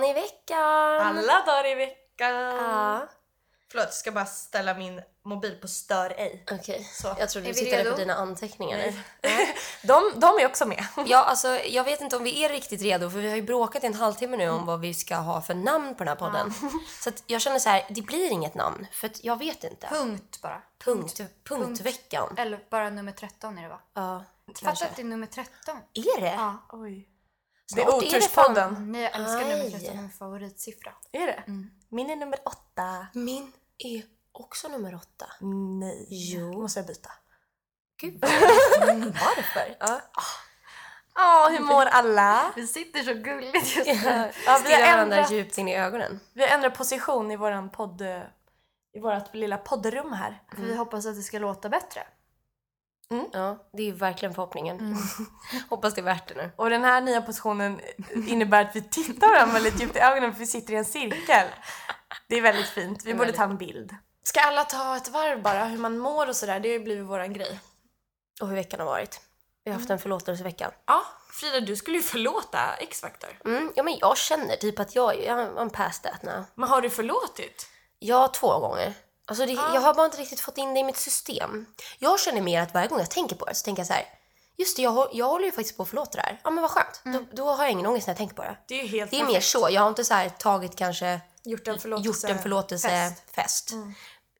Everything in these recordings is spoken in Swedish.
dagen i veckan! Alla dagar i veckan. Ja, Förlåt, jag ska bara ställa min mobil på stör ej. okej. Så. Jag trodde Är du vi tittade redo? på dina anteckningar. De, de är också med. Ja, alltså jag vet inte om vi är riktigt redo för vi har ju bråkat i en halvtimme nu om vad vi ska ha för namn på den här podden. Så att jag känner så här, det blir inget namn för att jag vet inte. Punkt bara. Punkt, punktveckan. Eller bara nummer 13 är det va? Ja, Fatta kanske. att det är nummer 13. Är det? Ja. Oj. Snart Det är oturspodden. Nej, jag älskar nummer Aj. 13, det är min favoritsiffra. Är det? Min är nummer åtta. Min är också nummer åtta. Nej. Jo. Måste jag byta? Gud, varför? Ja. Ja, hur mår alla? Vi sitter så gulligt just nu. Ja, vi, har Stirrar varandra ändrat, djupt in i ögonen. vi har ändrat position i våran podd... I vårt lilla poddrum här. För vi hoppas att det ska låta bättre. Ja, det är verkligen förhoppningen. Hoppas det är värt det nu. Och den här nya positionen innebär att vi tittar varandra väldigt djupt i ögonen för vi sitter i en cirkel. Det är väldigt fint. Vi borde väldigt ta en bild. Ska alla ta ett varv bara, hur man mår och sådär? Det har ju blivit våran grej. Och hur veckan har varit. Vi har haft en förlåtelsevecka. Ja, Frida du skulle ju förlåta X-Factor. Mm, ja, men jag känner typ att jag, jag I'm past that now. Men har du förlåtit? Ja, två gånger. Alltså det, Jag har bara inte riktigt fått in det i mitt system. Jag känner mer att varje gång jag tänker på det så tänker jag så här. Just det, jag, jag håller ju faktiskt på att förlåta det här. Ja men vad skönt. Då, då har jag ingen ångest när jag tänker på det. Det är helt Det är mer så. Jag har inte så här tagit kanske Gjort en förlåtelse. gjort en förlåtelsefest.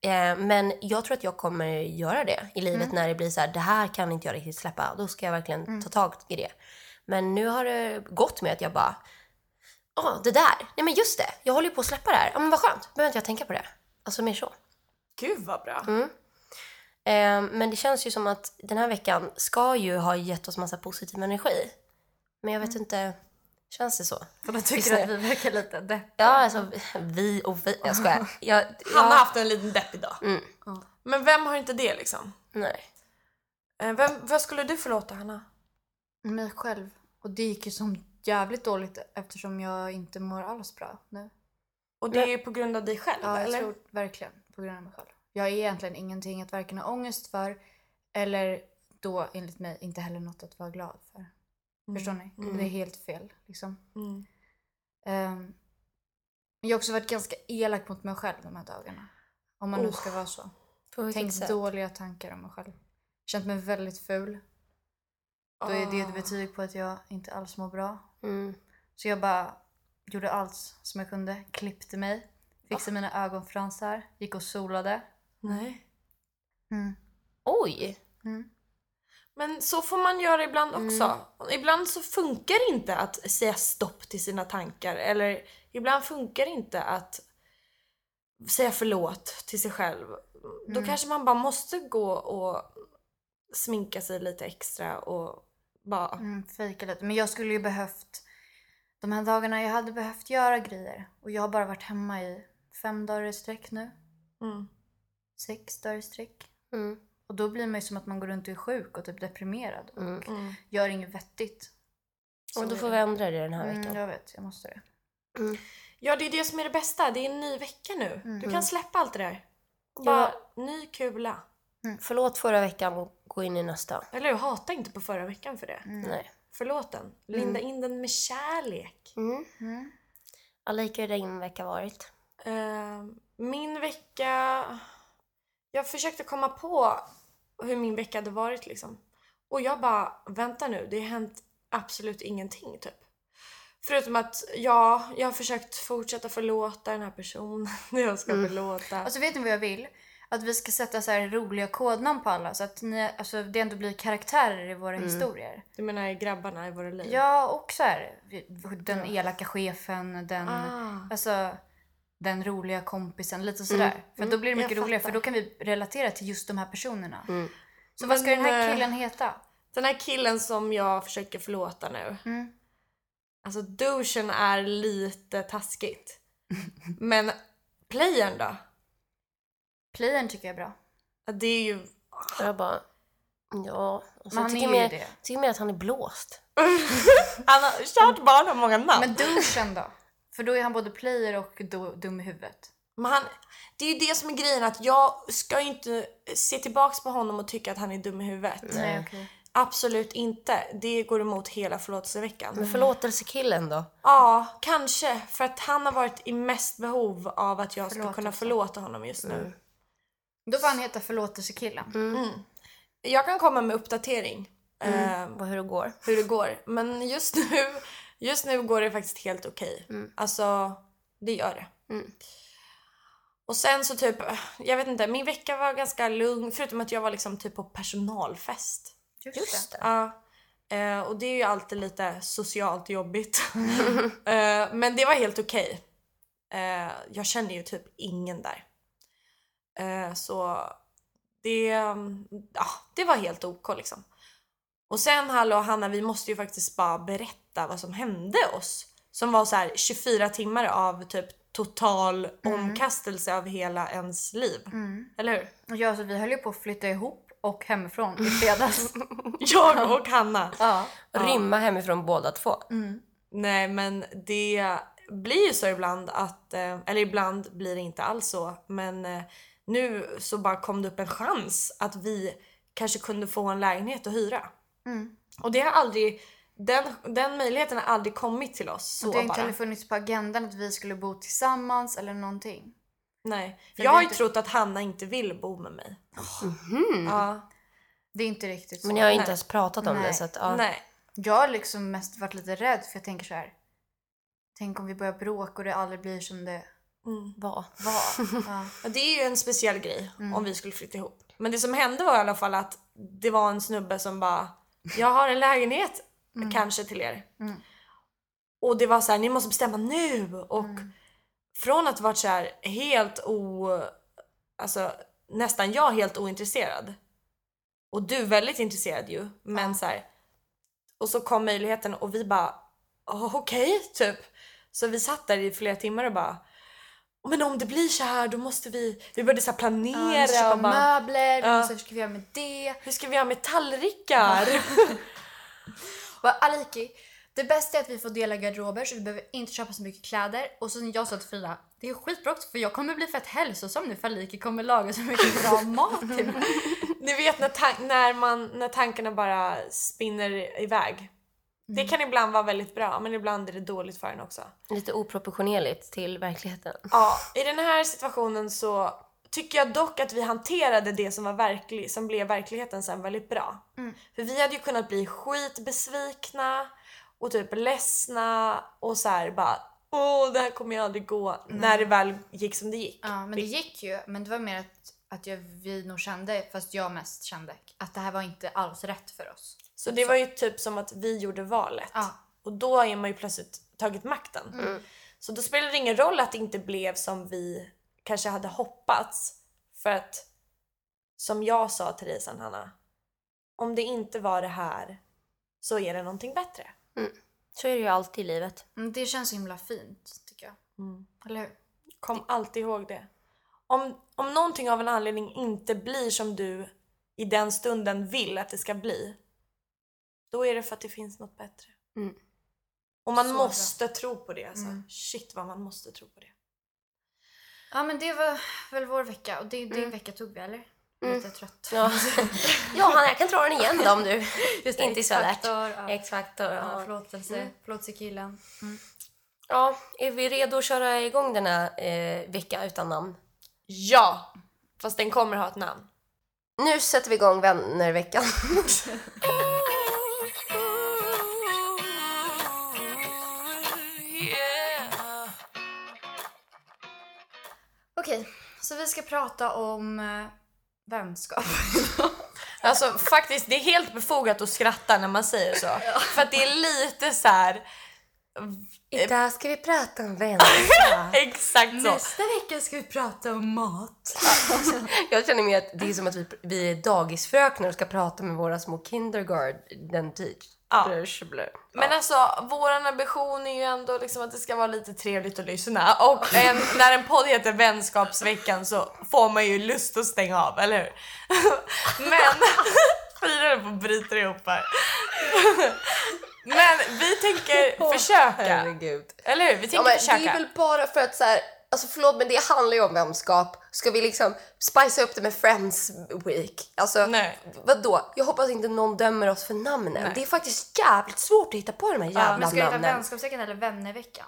Eh, men jag tror att jag kommer göra det i livet när det blir så här, det här kan inte jag riktigt släppa. Då ska jag verkligen ta tag i det. Men nu har det gått med att jag bara, ja det där, nej men just det, jag håller ju på att släppa det här. Ja men vad skönt, behöver inte jag tänka på det. Alltså mer så. Gud vad bra. Eh, men det känns ju som att den här veckan ska ju ha gett oss massa positiv energi. Men jag vet inte, känns det så? För då tycker att vi verkar lite deppiga. Ja, alltså vi och vi. Jag skojar. Jag, Han har haft en liten deppig dag. Mm. Men vem har inte det liksom? nej. Eh, Vem, vad skulle du förlåta Hanna? Mig själv. Och det gick ju som jävligt dåligt eftersom jag inte mår alls bra nu. Och det är på grund av dig själv Ja, jag eller? tror verkligen på grund av mig själv. Jag är egentligen ingenting att varken ha ångest för eller då enligt mig inte heller något att vara glad för. Förstår ni? Det är helt fel liksom. Mm. Ehm, jag har också varit ganska elak mot mig själv de här dagarna. Om man nu ska vara så. På Tänkt sätt? dåliga tankar om mig själv. Känt mig väldigt ful. Då är det ett betyg på att jag inte alls mår bra. Mm. Så jag bara gjorde allt som jag kunde. Klippte mig, fixade mina ögonfransar, gick och solade. Nej. Mm. Oj! Mm. Men så får man göra ibland också. Ibland så funkar det inte att säga stopp till sina tankar. Eller ibland funkar det inte att säga förlåt till sig själv. Då kanske man bara måste gå och sminka sig lite extra och bara... Mm, fejka lite. Men jag skulle ju behövt... De här dagarna jag hade behövt göra grejer. Och jag har bara varit hemma i fem dagar i sträck nu. Mm. Sex dagar i sträck. Mm. Och då blir man ju som att man går runt och är sjuk och typ deprimerad. Och Mm. Mm. gör inget vettigt. Och då får vi ändra det den här Mm, veckan. jag vet, jag måste det. Ja, det är det som är det bästa. Det är en ny vecka nu. Mm. Du kan släppa allt det där. Bara ny kula. Förlåt förra veckan och gå in i nästa. Eller hur? Hata inte på förra veckan för det. Nej. Förlåt den. Linda in den med kärlek. Mm. Mm. Alika, hur har din vecka varit? Eh, min vecka... Jag försökte komma på hur min vecka hade varit liksom. Och jag bara, vänta nu, det har hänt absolut ingenting typ. Förutom att ja, jag har försökt fortsätta förlåta den här personen jag ska förlåta. Alltså vet ni vad jag vill? Att vi ska sätta så här roliga kodnamn på alla så att ni, alltså, det ändå blir karaktärer i våra historier. Du menar grabbarna i våra liv? Ja, och så här, den elaka chefen, den, Ah. alltså, den roliga kompisen, lite sådär. För då blir det jag mycket roligare fattar. för då kan vi relatera till just de här personerna. Mm. Så vad ska Men, den här eh, killen heta? Den här killen som jag försöker förlåta nu. Mm. Alltså douchen är lite taskigt. Men playern då? Playern tycker jag är bra. Ja, Det är ju... Jag bara, ja. Alltså, Men han jag tycker är ju mer, det. tycker mer att han är blåst. Han har, kärt barn har många namn. Men douchen då? För då är han både player och do, dum i huvudet. Men han, det är ju det som är grejen att jag ska ju inte se tillbaks på honom och tycka att han är dum i huvudet. Nej, okej. Absolut inte. Det går emot hela förlåtelseveckan. Men förlåtelsekillen då? Ja, kanske. För att han har varit i mest behov av att jag ska kunna förlåta honom just nu. Då får han heta förlåtelsekillen. Mm. Jag kan komma med uppdatering. eh, Vad hur det går? hur det går. Men just nu, just nu går det faktiskt helt okej. Alltså, det gör det. Mm. Och sen så typ, jag vet inte, min vecka var ganska lugn förutom att jag var liksom typ på personalfest. Just det. Ja. Eh, och det är ju alltid lite socialt jobbigt. eh, men det var helt okej. Eh, jag kände ju typ ingen där. Så det, mm, ja, det var helt ok liksom. Och sen hallå Hanna, vi måste ju faktiskt bara berätta vad som hände oss. Som var så här 24 timmar av typ total omkastelse av hela ens liv. Eller hur? Ja, så vi höll ju på att flytta ihop och hemifrån i fredags. Jag och Hanna. ja. Rymma hemifrån båda två. Nej men det blir ju så ibland att, eh, eller ibland blir det inte alls så, men eh, nu så bara kom det upp en chans att vi kanske kunde få en lägenhet att hyra. Mm. Och det har aldrig, den, den möjligheten har aldrig kommit till oss så Och det har inte heller funnits på agendan att vi skulle bo tillsammans eller någonting. Nej. För Jag har ju inte- trott att Hanna inte vill bo med mig. Ja. Det är inte riktigt så. Men jag har inte Nej. ens pratat om Nej. det så att, ja. Nej. Jag har liksom mest varit lite rädd för jag tänker så här. Tänk om vi börjar bråka och det aldrig blir som det Mm. Var. Ja. Ja, det är ju en speciell grej Mm. om vi skulle flytta ihop. Men det som hände var i alla fall att det var en snubbe som bara Jag har en lägenhet kanske till er. Mm. Och det var så här, ni måste bestämma nu! Och Mm. från att varit så här helt o... Alltså nästan jag helt ointresserad. Och du väldigt intresserad ju. Men Ja. så här. Och så kom möjligheten och vi bara "Oh, okej typ. Så vi satt där i flera timmar och bara men om det blir så här då måste vi, vi började så här Ja, planera måste köpa och bara, möbler, Ja. måste, hur ska vi göra med det? hur ska vi göra med tallrikar? Bara, Aliki, det bästa är att vi får dela garderober så vi behöver inte köpa så mycket kläder. Och så jag sa till Frida, det är skitbra för jag kommer bli fett hälsosam nu för Aliki kommer laga så mycket bra mat till mig. Ni vet när, när, man, när tankarna bara spinner iväg. Det kan ibland vara väldigt bra men ibland är det dåligt för en också. Lite oproportionerligt till verkligheten. Ja, i den här situationen så tycker jag dock att vi hanterade det som var verklig, som blev verkligheten sen väldigt bra. För vi hade ju kunnat bli skitbesvikna och typ ledsna och så här bara åh det här kommer ju aldrig gå när det väl gick som det gick. Ja, men det gick ju. Men det var mer att, att jag, vi nog kände, fast jag mest kände, att det här var inte alls rätt för oss. Så det var ju typ som att vi gjorde valet. Ja. Och då är man ju plötsligt tagit makten. Så då spelar det ingen roll att det inte blev som vi kanske hade hoppats. För att, som jag sa till dig sen Hanna, om det inte var det här så är det någonting bättre. Så är det ju alltid i livet. Men det känns så himla fint, tycker jag. Eller hur? Kom alltid ihåg det. Om, om någonting av en anledning inte blir som du i den stunden vill att det ska bli, då är det för att det finns något bättre. Mm. Och man Så bra. måste tro på det alltså. Mm. Shit vad man måste tro på det. Ja, men det var väl vår vecka. Och det, din vecka tog vi, eller? Lite trött. Ja. ja, Hanna, jag kan dra den igen då om du Just det, inte är så alert. X-faktor, Ja. Ja, Ja. förlåtelse. Förlåtelsekillen. ja, är vi redo att köra igång denna eh, vecka utan namn? Ja! Fast den kommer ha ett namn. Nu sätter vi igång vännerveckan. Okej, så vi ska prata om eh, vänskap. Alltså faktiskt, det är helt befogat att skratta när man säger så. För att det är lite så här. Idag ska vi prata om vänskap. exakt så. Nästa vecka ska vi prata om mat. Jag känner mig att det är som att vi, vi är dagisfröknar och ska prata med våra små kindergarten teach. Ja. Blö, blö. Men alltså våran ambition är ju ändå liksom att det ska vara lite trevligt att lyssna och en, när en podd heter Vänskapsveckan så får man ju lust att stänga av, eller hur? Men Frida på att bryta ihop här. Men vi tänker försöka, Herregud. eller hur? Vi Ja, tänker det försöka. är väl bara för att så här, Alltså förlåt men det handlar ju om vänskap. Ska vi liksom spicea upp det med Friends Week? Alltså Nej. vadå? Jag hoppas inte någon dömer oss för namnen. Det är faktiskt jävligt svårt att hitta på de här jävla Men ska heta namnen. vänskapsveckan eller vännerveckan?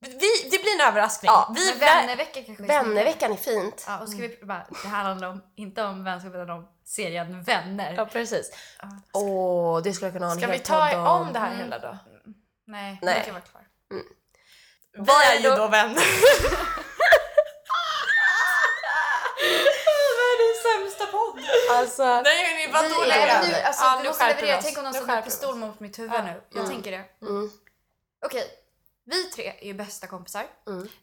Vi, det blir en överraskning. Ja, vi Men vä- vännerveckan kanske. Vännerveckan är fint. Ja, och ska vi bara, det här handlar om, inte om vänskap utan om serien Vänner. Ja precis. Åh, det skulle jag kunna ha en Ska vi ta om det här hela då? Nej, Nej. det kan vara kvar. Vi är ju då vänner. Sämsta podd. Alltså, Nej hörni, vadå Vi, nej, men nu, alltså, vi nu måste skärper vi leverera. oss. Tänk om någon Nu sätter en skärper vi pistol mot mitt huvud Ja. nu. Jag tänker det. mm, Okej, vi tre är ju bästa kompisar.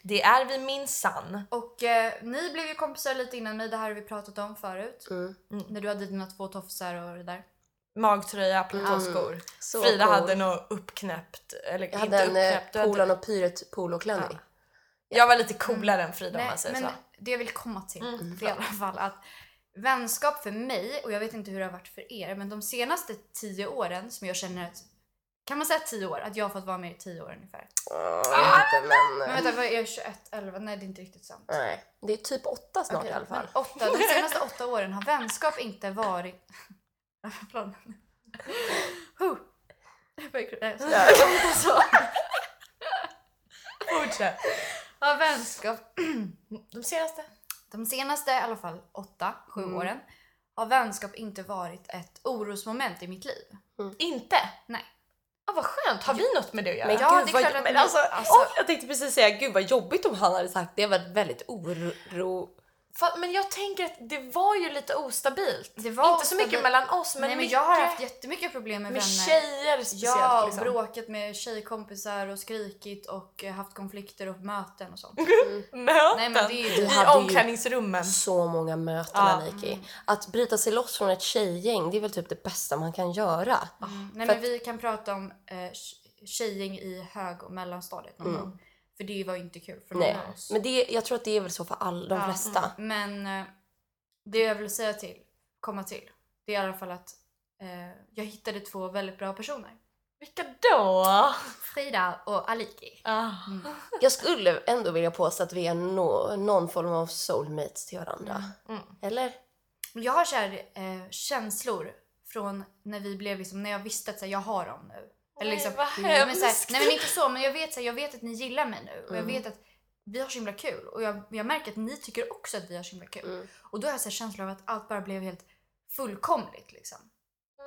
Det är vi minsann. Och eh, ni blev ju kompisar lite innan mig, det här har vi pratat om förut. mm. När du hade dina två tofsar och det där. Magtröja, platåskor. Så Frida cool. hade nog uppknäppt, eller Jag inte hade en eh, uppknäppt. Polan och Pyret poloklänning. Ja. Jag var lite coolare än Frida om Nej, man säger men så. det jag vill komma till Mm. i alla fall att vänskap för mig, och jag vet inte hur det har varit för er, men de senaste tio åren som jag känner att kan man säga tio år? Att jag har fått vara med i tio år ungefär. Jag vet inte, men... Men vänta, vad är jag 21, 11? Nej det är inte riktigt sant. Nej, det är typ åtta snart Okej, i alla fall. Åtta, de senaste åtta åren har vänskap inte varit... Förlåt. Huh. Jag börjar- nej, jag skojar. Alltså, Fortsätt. Har vänskap De senaste? De senaste i alla fall åtta, sju Mm. åren har vänskap inte varit ett orosmoment i mitt liv. Inte? Nej. Ja, vad skönt. Har vi något med det att göra? Men Ja, gud det är vad, klart att men ni- alltså, alltså- åh, jag tänkte precis säga gud vad jobbigt om han hade sagt det. var väldigt oro... Men jag tänker att det var ju lite ostabilt. Det var inte så mycket ostabilt. mellan oss, men, Nej men mycket jag har haft jättemycket problem med, med vänner. tjejer speciellt. Ja, liksom. bråkat med tjejkompisar och skrikit och eh, haft konflikter och möten och sånt. Möten Nej, men det är ju- i hade ju- omklädningsrummen. Så många möten Ja. Aliki. Att bryta sig loss från ett tjejgäng, det är väl typ det bästa man kan göra. Mm. Nej men vi kan prata om eh, tj- tjejgäng i hög och mellanstadiet någon gång. För det var ju inte kul för någon Mm. Nej, av oss. men det, jag tror att det är väl så för all, de Ja, flesta. Men eh, det jag vill säga till, komma till, det är i alla fall att eh, jag hittade två väldigt bra personer. Vilka då? Frida och Aliki. Ah. Jag skulle ändå vilja påstå att vi är nå- någon form av soulmates till varandra. Mm. Eller? Jag har så här, eh, känslor från när vi blev liksom, när jag visste att så här, jag har dem nu. Eller Nej, liksom, vad men, så här, nej men inte så, men jag vet, så här, jag vet att ni gillar mig nu och jag Mm. vet att vi har så himla kul och jag, jag märker att ni tycker också att vi har så himla kul. Mm. Och då har jag så här känsla av att allt bara blev helt fullkomligt liksom.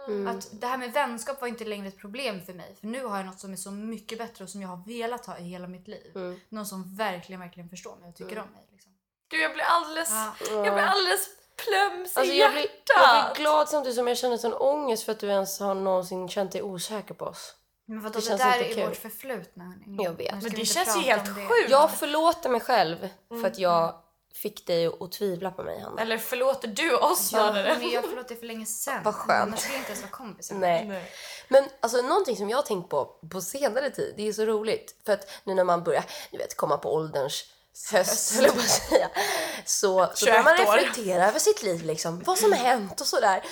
Mm. Att det här med vänskap var inte längre ett problem för mig. För nu har jag något som är så mycket bättre och som jag har velat ha i hela mitt liv. Mm. Någon som verkligen, verkligen förstår mig och tycker om mig. Liksom. Gud, jag blir alldeles, Ja. jag blir alldeles plöms Alltså i jag, blir, hjärtat. jag blir glad samtidigt som jag känner sån ångest för att du ens har någonsin känt dig osäker på oss. Men vadå, Det det, känns där inte är kul. vårt förflutna. hörni. Jag vet. Nu ska Men vi det inte känns ju prata helt om det. sjukt. Jag förlåter mig själv Mm. för att jag fick dig att tvivla på mig, Hanna. Eller förlåter du oss Ja, snarare? men jag förlåt det för länge sedan. Vad skönt. Annars skulle vi inte ens vara kompisar. Nej. Nej. Men alltså någonting som jag har tänkt på på senare tid, det är så roligt. För att nu när man börjar, du vet, komma på ålderns höst, höll jag på att säga. Så, så börjar man 21 år. reflektera över sitt liv, liksom. Vad som har hänt och sådär.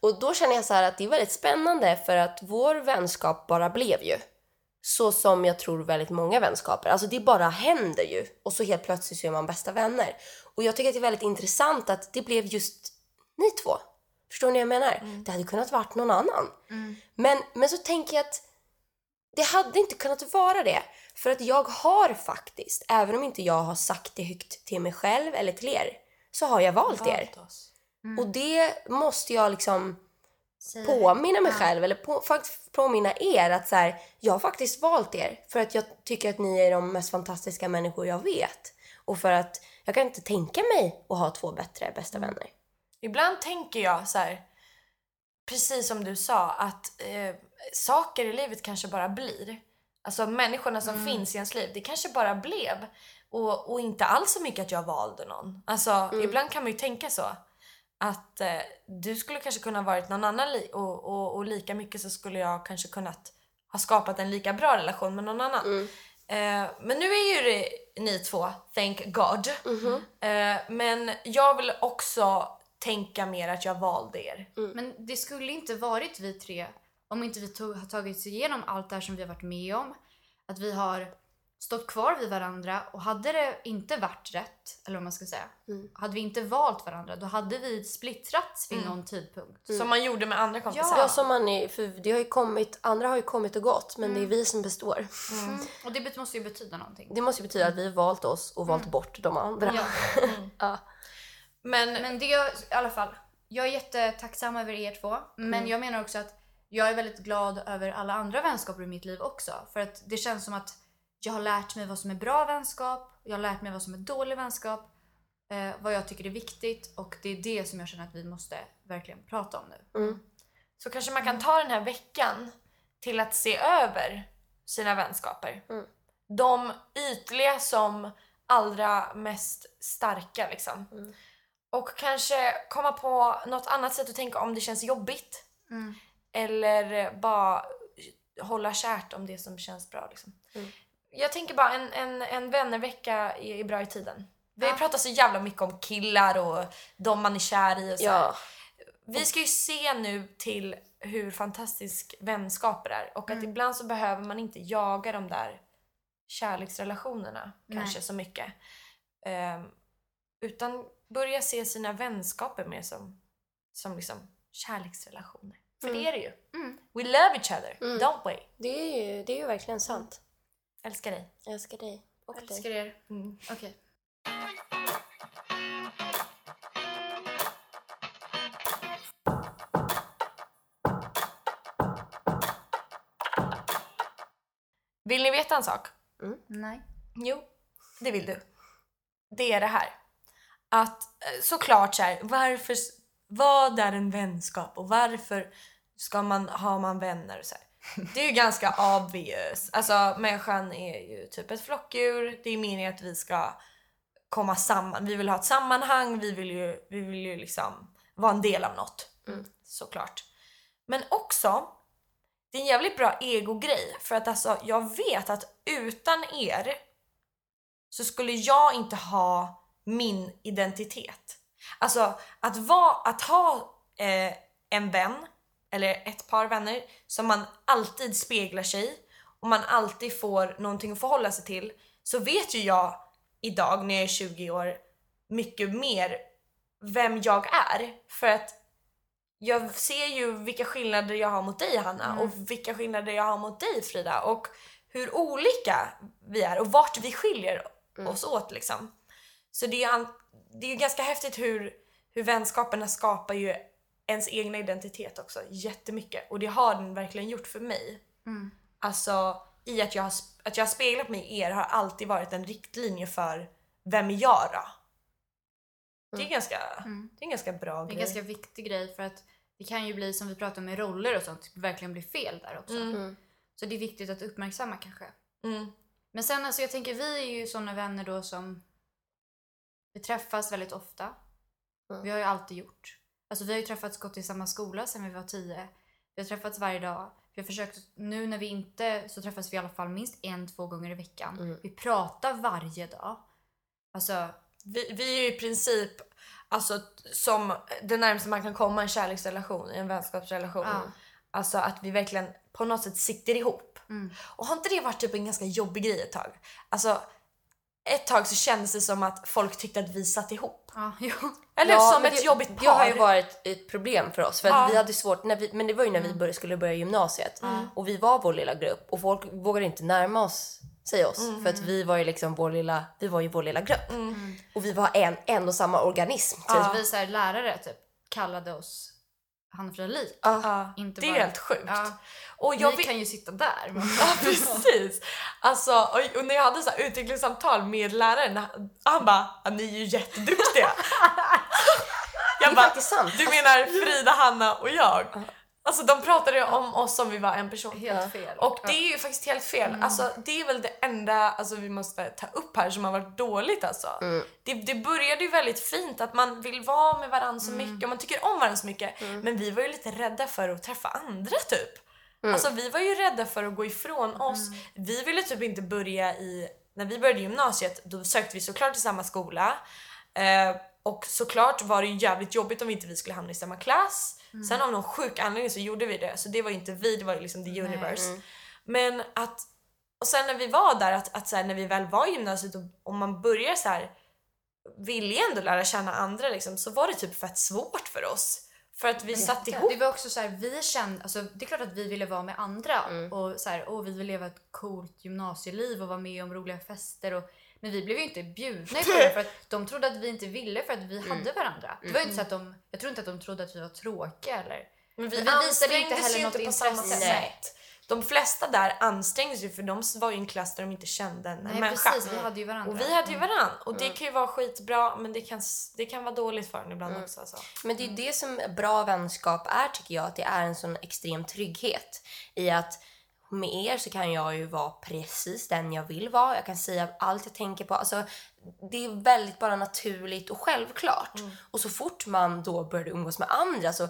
Och då känner jag så att det är väldigt spännande för att vår vänskap bara blev ju. Så som jag tror väldigt många vänskaper. Alltså det bara händer ju. Och så helt plötsligt så är man bästa vänner. Och jag tycker att det är väldigt intressant att det blev just ni två. Förstår ni vad jag menar? Det hade kunnat varit någon annan. Men, men så tänker jag att det hade inte kunnat vara det. För att jag har faktiskt, även om inte jag har sagt det högt till mig själv eller till er, så har jag valt er. Valt oss. Och det måste jag liksom påminna mig själv eller på, faktiskt påminna er att så här, jag har faktiskt valt er för att jag tycker att ni är de mest fantastiska människor jag vet. Och för att jag kan inte tänka mig att ha två bättre bästa vänner. Ibland tänker jag så här, precis som du sa, att eh, saker i livet kanske bara blir. Alltså människorna som finns i ens liv, det kanske bara blev. Och, och inte alls så mycket att jag valde någon. Alltså ibland kan man ju tänka så. Att eh, du skulle kanske kunna varit någon annan li- och, och, och lika mycket så skulle jag kanske kunnat ha skapat en lika bra relation med någon annan. Eh, men nu är ju det ni två, thank God. Eh, men jag vill också tänka mer att jag valde er. Men det skulle inte varit vi tre om inte vi tog, har tagit oss igenom allt det här som vi har varit med om. Att vi har stått kvar vid varandra och hade det inte varit rätt, eller vad man ska säga, Mm. hade vi inte valt varandra då hade vi splittrats vid någon tidpunkt. Som man gjorde med andra kompisar. Ja, som man är, för det har ju kommit, andra har ju kommit och gått, men det är vi som består. Mm. Och det måste ju betyda någonting. Det måste ju betyda att vi har valt oss och valt bort de andra. Ja. Ja. Men, Men det är i alla fall, jag är jättetacksam över er två. Men jag menar också att jag är väldigt glad över alla andra vänskaper i mitt liv också. För att det känns som att jag har lärt mig vad som är bra vänskap, jag har lärt mig vad som är dålig vänskap, eh, vad jag tycker är viktigt och det är det som jag känner att vi måste verkligen prata om nu. så kanske man kan ta den här veckan till att se över sina vänskaper. Mm. De ytliga som allra mest starka liksom. Mm. Och kanske komma på något annat sätt att tänka om det känns jobbigt. Eller bara hålla kärt om det som känns bra. Liksom. Mm. Jag tänker bara en, en, en vännervecka är, är bra i tiden. Vi Ja. pratar så jävla mycket om killar och de man är kär i och så. Ja. Vi ska ju se nu till hur fantastisk vänskaper är och att Mm. ibland så behöver man inte jaga de där kärleksrelationerna kanske Nej. så mycket. Ehm, utan börja se sina vänskaper mer som, som liksom kärleksrelationer. För det är det ju. Mm. We love each other, Mm. don't we? Det är ju, det är ju verkligen sant. Älskar dig. Jag älskar dig. Och Jag dig. älskar er. Mm. Okej. Vill ni veta en sak? Nej. Jo, det vill du. Det är det här. Att eh, såklart så här, varför, vad är en vänskap och varför ska man, har man vänner så här. Det är ju ganska obvious. Alltså människan är ju typ ett flockdjur. Det är meningen att vi ska komma samman. Vi vill ha ett sammanhang, vi vill ju, vi vill ju liksom vara en del av något. Såklart. Men också, det är en jävligt bra egogrej för att alltså jag vet att utan er så skulle jag inte ha min identitet. Alltså att, vara, att ha eh, en vän eller ett par vänner som man alltid speglar sig och man alltid får någonting att förhålla sig till så vet ju jag idag när jag är 20 år mycket mer vem jag är. För att jag ser ju vilka skillnader jag har mot dig Hanna och vilka skillnader jag har mot dig Frida och hur olika vi är och vart vi skiljer oss åt liksom. Så det är, an- det är ju ganska häftigt hur, hur vänskaperna skapar ju ens egna identitet också jättemycket och det har den verkligen gjort för mig. Mm. Alltså i att jag, har, att jag har speglat mig i er har alltid varit en riktlinje för vem är jag då? Det är ganska, Mm. det är en ganska bra Det är en grej. ganska viktig grej för att det kan ju bli som vi pratar om med roller och sånt, verkligen bli fel där också. Mm. Mm. Så det är viktigt att uppmärksamma kanske. Mm. Men sen alltså jag tänker vi är ju såna vänner då som vi träffas väldigt ofta. Mm. Vi har ju alltid gjort. Alltså vi har ju träffats, gått i samma skola sedan vi var tio. Vi har träffats varje dag. Vi har försökt, nu när vi inte så träffas vi i alla fall minst en, två gånger i veckan. Mm. Vi pratar varje dag. Alltså, Vi, vi är ju i princip alltså, som det närmaste man kan komma en kärleksrelation, en vänskapsrelation. Ja. Alltså att vi verkligen på något sätt sitter ihop. Mm. Och har inte det varit typ en ganska jobbig grej ett tag? Alltså ett tag så kändes det som att folk tyckte att vi satt ihop. ja, jo. Eller Ja, som ett det, jobbigt par. Det har ju varit ett problem för oss. För att Ja. vi hade svårt, när vi, men det var ju när vi började, skulle börja gymnasiet. Och vi var vår lilla grupp och folk vågade inte närma oss, sig oss. För att vi var ju liksom vår lilla, vi var ju vår lilla grupp. Och vi var en, en och samma organism. Typ. Så vi så här, lärare typ kallade oss Hanna Frida Lik. Ja, Inte det är bara- helt sjukt. Ja. Och jag Ni vet- kan ju sitta där. Ja precis! Alltså, och, och när jag hade så här utvecklingssamtal med läraren, han- han bara "Ja, “ni är ju jätteduktiga”. jag bara. “du menar Frida, Hanna och jag?” Alltså de pratade om oss som vi var en person. Helt fel. Och det är ju faktiskt helt fel. Alltså, det är väl det enda alltså, vi måste ta upp här som har varit dåligt. Alltså. Det, det började ju väldigt fint att man vill vara med varandra så mycket och man tycker om varandra så mycket. Men vi var ju lite rädda för att träffa andra typ. Alltså vi var ju rädda för att gå ifrån oss. Vi ville typ inte börja i... När vi började gymnasiet då sökte vi såklart till samma skola. Eh, och såklart var det ju jävligt jobbigt om inte vi skulle hamna i samma klass. Sen av någon sjuk anledning så gjorde vi det. Så det var ju inte vi, det var ju liksom the universe. Men att och sen när vi var där, att, att så här, när vi väl var i gymnasiet och, och man börjar så här vilja ändå lära känna andra liksom, så var det typ fett svårt för oss. För att vi satt ihop. Det var också så här, vi kände, alltså det är klart att vi ville vara med andra Mm. och så här, åh, vi vill leva ett coolt gymnasieliv och vara med om roliga fester och men vi blev ju inte bjudna på det för att de trodde att vi inte ville för att vi Mm. hade varandra. Det var ju inte så att de, jag tror inte att de trodde att vi var tråkiga eller. Men vi, Men vi visade inte heller ju något inte på samma intresse. sätt. De flesta där ansträngde sig för de var ju en klass där de inte kände en Nej människa. precis, vi hade ju varandra. Och vi hade ju Mm. varann. Och det kan ju vara skitbra men det kan, det kan vara dåligt för en ibland Mm. också. Alltså. Men det är det som bra vänskap är tycker jag. Att det är en sån extrem trygghet i att med er så kan jag ju vara precis den jag vill vara. Jag kan säga allt jag tänker på. Alltså, det är väldigt bara naturligt och självklart. Och så fort man då började umgås med andra så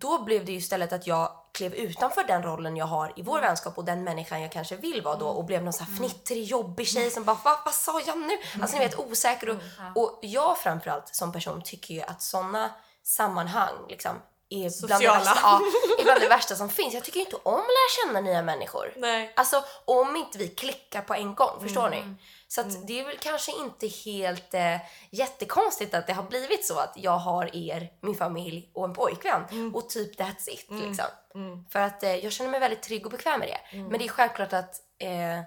då blev det ju istället att jag klev utanför den rollen jag har i vår vänskap och den människan jag kanske vill vara då och blev någon sån här fnittrig, jobbig tjej som bara Va, vad sa jag nu? Alltså ni vet osäker och, och jag framförallt som person tycker ju att såna sammanhang liksom är bland det, värsta, ja, är bland det värsta som finns. Jag tycker inte om att lära känna nya människor. Nej. Alltså om inte vi klickar på en gång, förstår ni? Så att det är väl kanske inte helt eh, jättekonstigt att det har blivit så att jag har er, min familj och en pojkvän och typ that's it liksom. För att eh, jag känner mig väldigt trygg och bekväm med det. Men det är självklart att eh,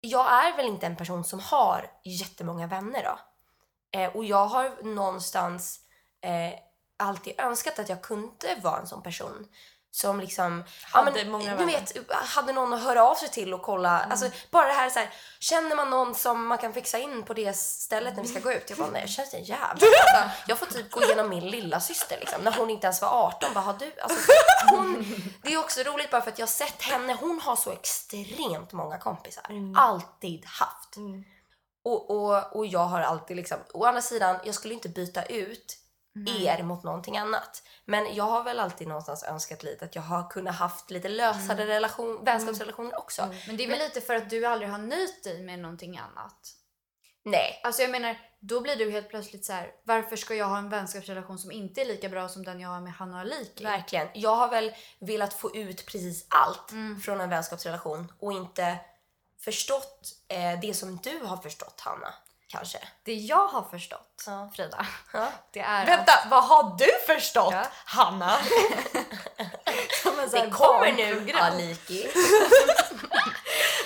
jag är väl inte en person som har jättemånga vänner då. Eh, och jag har någonstans eh, alltid önskat att jag kunde vara en sån person som liksom Hade många du vet, hade någon att höra av sig till och kolla. Alltså, bara det här, så här, känner man någon som man kan fixa in på det stället när vi ska gå ut? Jag bara, nej, jag känner jävla. Alltså, jag får typ gå igenom min lilla syster liksom, när hon inte ens var 18. Bara, har du? Alltså, hon, det är också roligt bara för att jag har sett henne. Hon har så extremt många kompisar. Alltid haft. Och, och, och jag har alltid liksom, å andra sidan, jag skulle inte byta ut er mot någonting annat. Men jag har väl alltid någonstans önskat lite att jag har kunnat haft lite lösare relation, vänskapsrelationer också. Men det är väl lite för att du aldrig har nöjt dig med någonting annat. Nej. Alltså jag menar, då blir du helt plötsligt så här. varför ska jag ha en vänskapsrelation som inte är lika bra som den jag har med Hanna och Aliki? Verkligen. Jag har väl velat få ut precis allt från en vänskapsrelation och inte förstått eh, det som du har förstått, Hanna. Kanske. Det jag har förstått, Ja. Frida, Ja. det är Vänta, vad har du förstått Ja. Hanna? som en Det kommer nu. Aliki.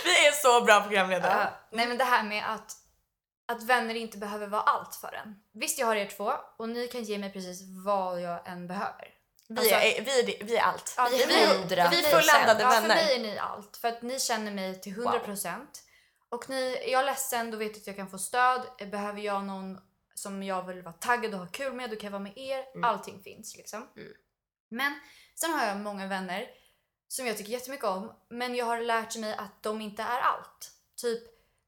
Vi är så bra programledare. Ja, nej men det här med att, att vänner inte behöver vara allt för en. Visst, jag har er två och ni kan ge mig precis vad jag än behöver. Vi, Alltså- är, vi, är, vi är allt. Ja, Vi hundra vi är fulländade ja, vänner. För mig är ni allt. För att ni känner mig till 100%. Och ni, är jag ledsen, då vet jag att jag kan få stöd. Behöver jag någon som jag vill vara taggad och ha kul med, då kan jag vara med er. Allting finns liksom. Mm. Men sen har jag många vänner som jag tycker jättemycket om. Men jag har lärt mig att de inte är allt. Typ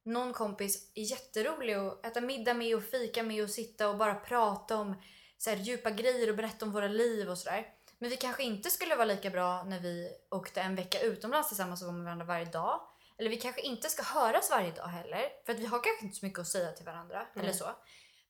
någon kompis är jätterolig att äta middag med och fika med och sitta och bara prata om så här, djupa grejer och berätta om våra liv och sådär. Men vi kanske inte skulle vara lika bra när vi åkte en vecka utomlands tillsammans och var med varandra varje dag. Eller vi kanske inte ska höras varje dag heller. För att vi har kanske inte så mycket att säga till varandra. Eller så.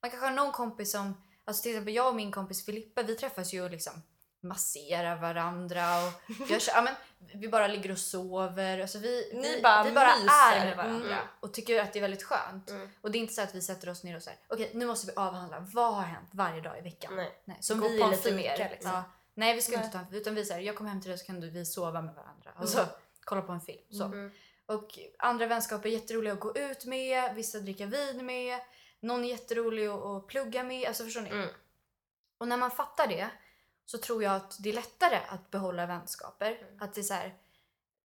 Man kanske har någon kompis som, alltså till exempel jag och min kompis Filippa, vi träffas ju och liksom masserar varandra och gör så, ja, men, vi bara ligger och sover. Alltså vi, Ni vi bara vi bara är med varandra Mm. och tycker att det är väldigt skönt. Mm. Och det är inte så att vi sätter oss ner och säger okej nu måste vi avhandla vad har hänt varje dag i veckan. Nej. Nej, som vi är lite mer. liksom. Ja. Nej vi ska Nej. inte ta en utan vi säger jag kommer hem till dig så kan du, vi sova med varandra. Och så kolla på en film. Så. Mm. Och andra vänskaper är jätteroliga att gå ut med, vissa dricka vin med, någon är jätterolig att, att plugga med. Alltså förstår ni? Mm. Och när man fattar det så tror jag att det är lättare att behålla vänskaper. Att det är så här,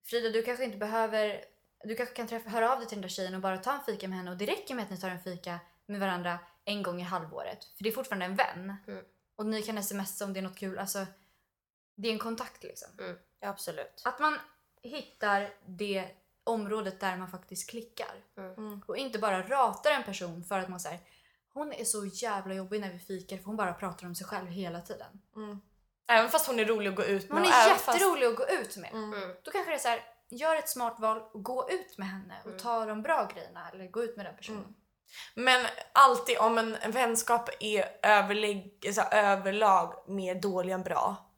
Frida du kanske inte behöver, du kanske kan träffa, höra av dig till den där tjejen och bara ta en fika med henne och det räcker med att ni tar en fika med varandra en gång i halvåret. För det är fortfarande en vän. Mm. Och ni kan smsa om det är något kul. Alltså, det är en kontakt liksom. Mm. Absolut. Att man hittar det området där man faktiskt klickar. Mm. Och inte bara ratar en person för att man säger hon är så jävla jobbig när vi fikar för hon bara pratar om sig själv hela tiden. Mm. Även fast hon är rolig att gå ut med. Hon är även fast- jätterolig att gå ut med. Mm. Mm. Då kanske det är så här, gör ett smart val och gå ut med henne och Mm. ta de bra grejerna eller gå ut med den personen. Mm. Men alltid om en, en vänskap är överlägg, så här, överlag mer dålig än bra.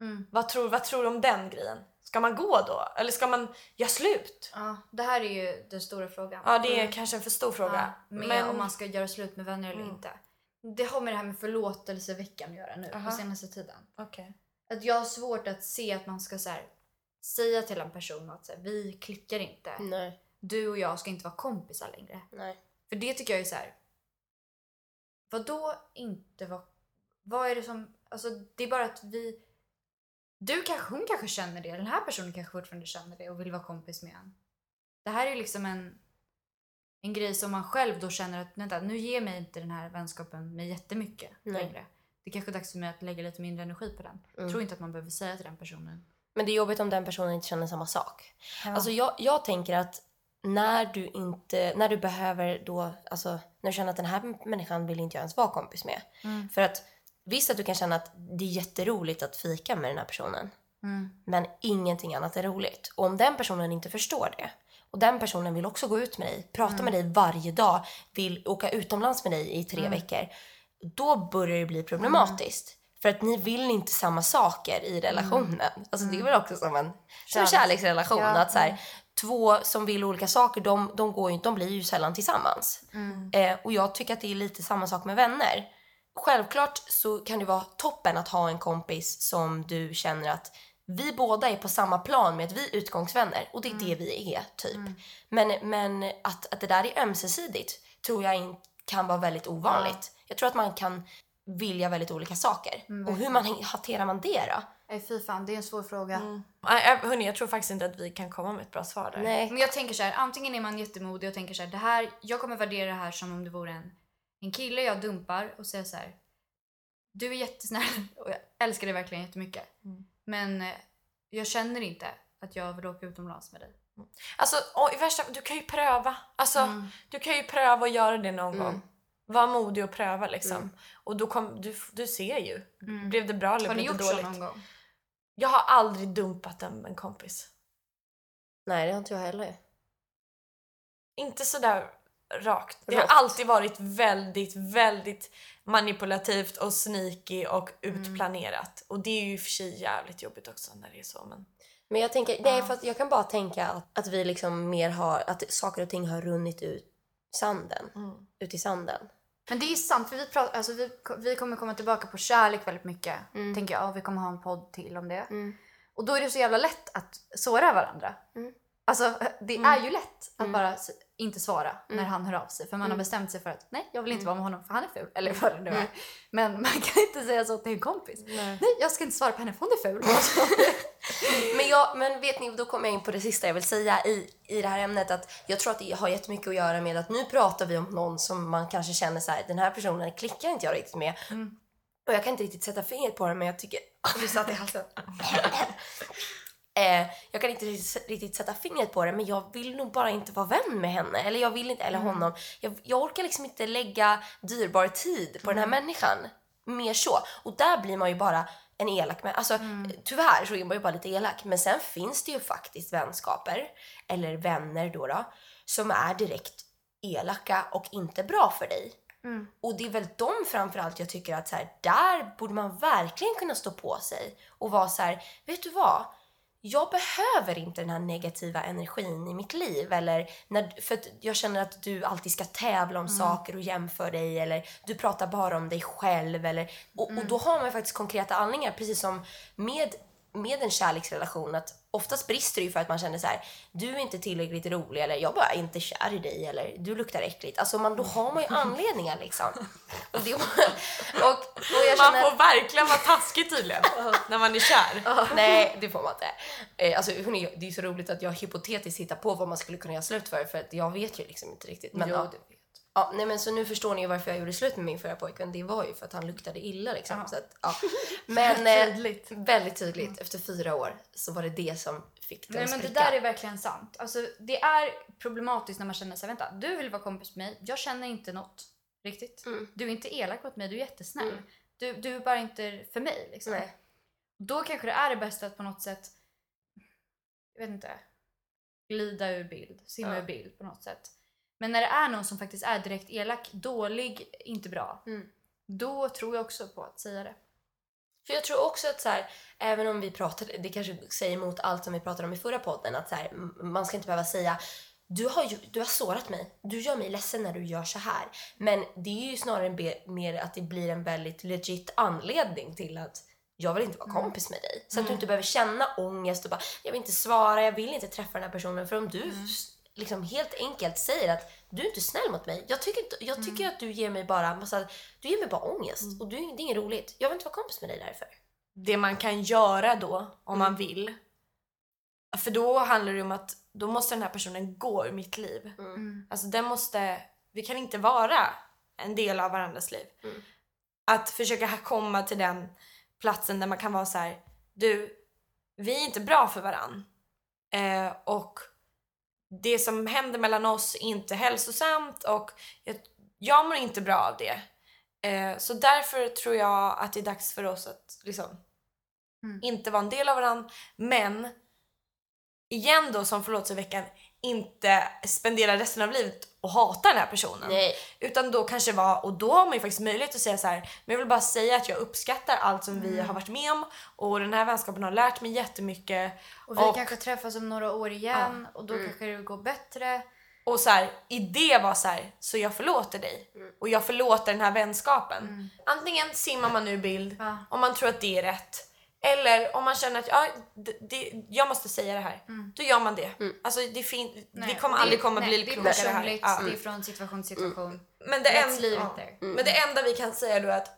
Mm. Vad tror, vad tror du om den grejen? Ska man gå då? Eller ska man göra slut? Ja, det här är ju den stora frågan. Ja, det är kanske en för stor fråga. Ja, med men om man ska göra slut med vänner eller Mm. inte. Det har med det här med förlåtelseveckan att göra nu Aha. på senaste tiden. Okej. Att jag har svårt att se att man ska så här, säga till en person att så här, vi klickar inte. Nej. Du och jag ska inte vara kompisar längre. Nej. För det tycker jag är så här. Vad då inte vara... Vad är det som... Alltså det är bara att vi... Du kanske, hon kanske känner det. Den här personen kanske fortfarande känner det och vill vara kompis med en. Det här är ju liksom en, en grej som man själv då känner att vänta, nu ger mig inte den här vänskapen mig jättemycket Nej. längre. Det är kanske är dags för mig att lägga lite mindre energi på den. Mm. tror inte att man behöver säga till den personen. Men det är jobbigt om den personen inte känner samma sak. Alltså jag, jag tänker att när du inte, när du behöver då, alltså när du känner att den här människan vill inte jag ens vara kompis med. Mm. För att visst att du kan känna att det är jätteroligt att fika med den här personen. Mm. Men ingenting annat är roligt. Och om den personen inte förstår det och den personen vill också gå ut med dig, prata med dig varje dag, vill åka utomlands med dig i tre veckor. Då börjar det bli problematiskt. För att ni vill inte samma saker i relationen. Alltså det är väl också som en, som en Kärleks- kärleksrelation. Ja, Att så här, Två som vill olika saker, de, de, går ju, de blir ju sällan tillsammans. Eh, och jag tycker att det är lite samma sak med vänner. Självklart så kan det vara toppen att ha en kompis som du känner att vi båda är på samma plan med att vi är utgångsvänner och det är det vi är typ. Men, men att, att det där är ömsesidigt tror jag in, kan vara väldigt ovanligt. Jag tror att man kan vilja väldigt olika saker. och hur man hanterar man det då? Nej fy fan, det är en svår fråga. Äh, hörni, jag tror faktiskt inte att vi kan komma med ett bra svar där. Nej. Men jag tänker så här, antingen är man jättemodig och tänker så här, det här, jag kommer värdera det här som om det vore en, en kille jag dumpar och säger så här. Du är jättesnäll och jag älskar dig verkligen jättemycket. Men eh, jag känner inte att jag vill åka utomlands med dig. Alltså, och i värsta du kan ju pröva. Alltså, du kan ju pröva att göra det någon gång. Var modig och pröva liksom. Och då kom, du, du ser ju. Blev det bra eller Har ni blev gjort det så dåligt? någon gång? Jag har aldrig dumpat en, en kompis. Nej, det har inte jag heller. Inte sådär rakt. Det har Rått. alltid varit väldigt, väldigt manipulativt och sneaky och utplanerat. Och det är ju i och för sig jävligt jobbigt också när det är så. Men... Men jag tänker, nej för att jag kan bara tänka att, att vi liksom mer har, att saker och ting har runnit ut sanden. Ut i sanden. Men det är sant, för vi, pratar, alltså vi, vi kommer komma tillbaka på kärlek väldigt mycket. Tänker jag. Och vi kommer ha en podd till om det. Och då är det så jävla lätt att såra varandra. Alltså det är ju lätt att bara s- inte svara när han hör av sig. För man har bestämt sig för att nej, jag vill inte vara med honom för han är ful. Eller vad det nu är. Men man kan inte säga så till en kompis. Nej, jag ska inte svara på henne för hon är ful. Men, jag, men vet ni, då kommer jag in på det sista jag vill säga i, i det här ämnet. Att jag tror att det har jättemycket att göra med att nu pratar vi om någon som man kanske känner så här, den här personen klickar inte jag riktigt med. Och jag kan inte riktigt sätta fingret på det men jag tycker... Du satt i halsen. Eh, jag kan inte riktigt, sätta fingret på det men jag vill nog bara inte vara vän med henne. Eller jag vill inte, eller honom. Jag, jag orkar liksom inte lägga dyrbar tid på den här människan. Mer så. Och där blir man ju bara en elak med. Alltså tyvärr så är man ju bara lite elak. Men sen finns det ju faktiskt vänskaper, eller vänner då, då som är direkt elaka och inte bra för dig. Och det är väl de framförallt jag tycker att så här, där borde man verkligen kunna stå på sig och vara så här, vet du vad? Jag behöver inte den här negativa energin i mitt liv. Eller när, för jag känner att du alltid ska tävla om saker och jämföra dig. Eller du pratar bara om dig själv. Eller, och, och då har man faktiskt konkreta anledningar. Precis som med, med en kärleksrelation. Att oftast brister det ju för att man känner så här. Du är inte tillräckligt rolig. Eller jag bara är inte kär i dig. Eller du luktar äckligt. Alltså man, då har man ju anledningar liksom. Och, det, och, och jag Man känner... får verkligen vara taskig tydligen när man är kär. Nej, det får man inte. Eh, alltså, hörni, det är så roligt att jag hypotetiskt hittar på vad man skulle kunna göra slut för, för att jag vet ju liksom inte riktigt. Men, Jo, ja. Ja, nej, men så nu förstår ni varför jag gjorde slut med min förra pojkvän. Det var ju för att han luktade illa liksom. Så att, ja. Men eh, Tydligt. väldigt tydligt, efter fyra år så var det det som fick det Nej men det där är verkligen sant. Alltså, det är problematiskt när man känner sig vänta, du vill vara kompis med mig, jag känner inte något riktigt. Du är inte elak mot mig, du är jättesnäll. Du, du är bara inte för mig. Liksom. Nej. Då kanske det är det bästa att på något sätt, jag vet inte, glida ur bild, simma Ja. ur bild på något sätt. Men när det är någon som faktiskt är direkt elak, dålig, inte bra. Mm. Då tror jag också på att säga det. För jag tror också att så här, även om vi pratar, det kanske säger emot allt som vi pratade om i förra podden, att så här, man ska inte behöva säga du har, du har sårat mig, du gör mig ledsen när du gör så här. Men det är ju snarare be, mer att det blir en väldigt legit anledning till att jag vill inte vara kompis med dig. Så att du inte behöver känna ångest och bara, jag vill inte svara, jag vill inte träffa den här personen. För om du s- liksom helt enkelt säger att du är inte snäll mot mig. Jag tycker, inte, jag tycker att du ger mig bara massa, du ger mig bara ångest. Och du, det är inget roligt. Jag vill inte vara kompis med dig därför. det man kan göra då om man vill. För då handlar det om att då måste den här personen gå ur mitt liv. Mm. Alltså den måste, vi kan inte vara en del av varandras liv. Mm. Att försöka komma till den platsen där man kan vara så här: du, vi är inte bra för varann. Eh, och det som händer mellan oss är inte hälsosamt och jag, jag mår inte bra av det. Eh, så därför tror jag att det är dags för oss att liksom Mm. inte vara en del av varandra. Men igen då som förlåtelseveckan inte spendera resten av livet och hata den här personen. Nej. Utan då kanske vara, och då har man ju faktiskt möjlighet att säga så här, men jag vill bara säga att jag uppskattar allt som vi har varit med om och den här vänskapen har lärt mig jättemycket. Och vi kanske träffas om några år igen och då kanske det går bättre. Och så här, i det var så här, så jag förlåter dig. Och jag förlåter den här vänskapen. Antingen simmar man ur bild Ja. om man tror att det är rätt. Eller om man känner att ja, det, det, jag måste säga det här. Då gör man det. Alltså det fin- vi Nej, kommer det- aldrig komma nej, bli Det är klokare här. personligt, Ja. det är från situation till situation. Men, det en, ja. there. Men det enda vi kan säga då är att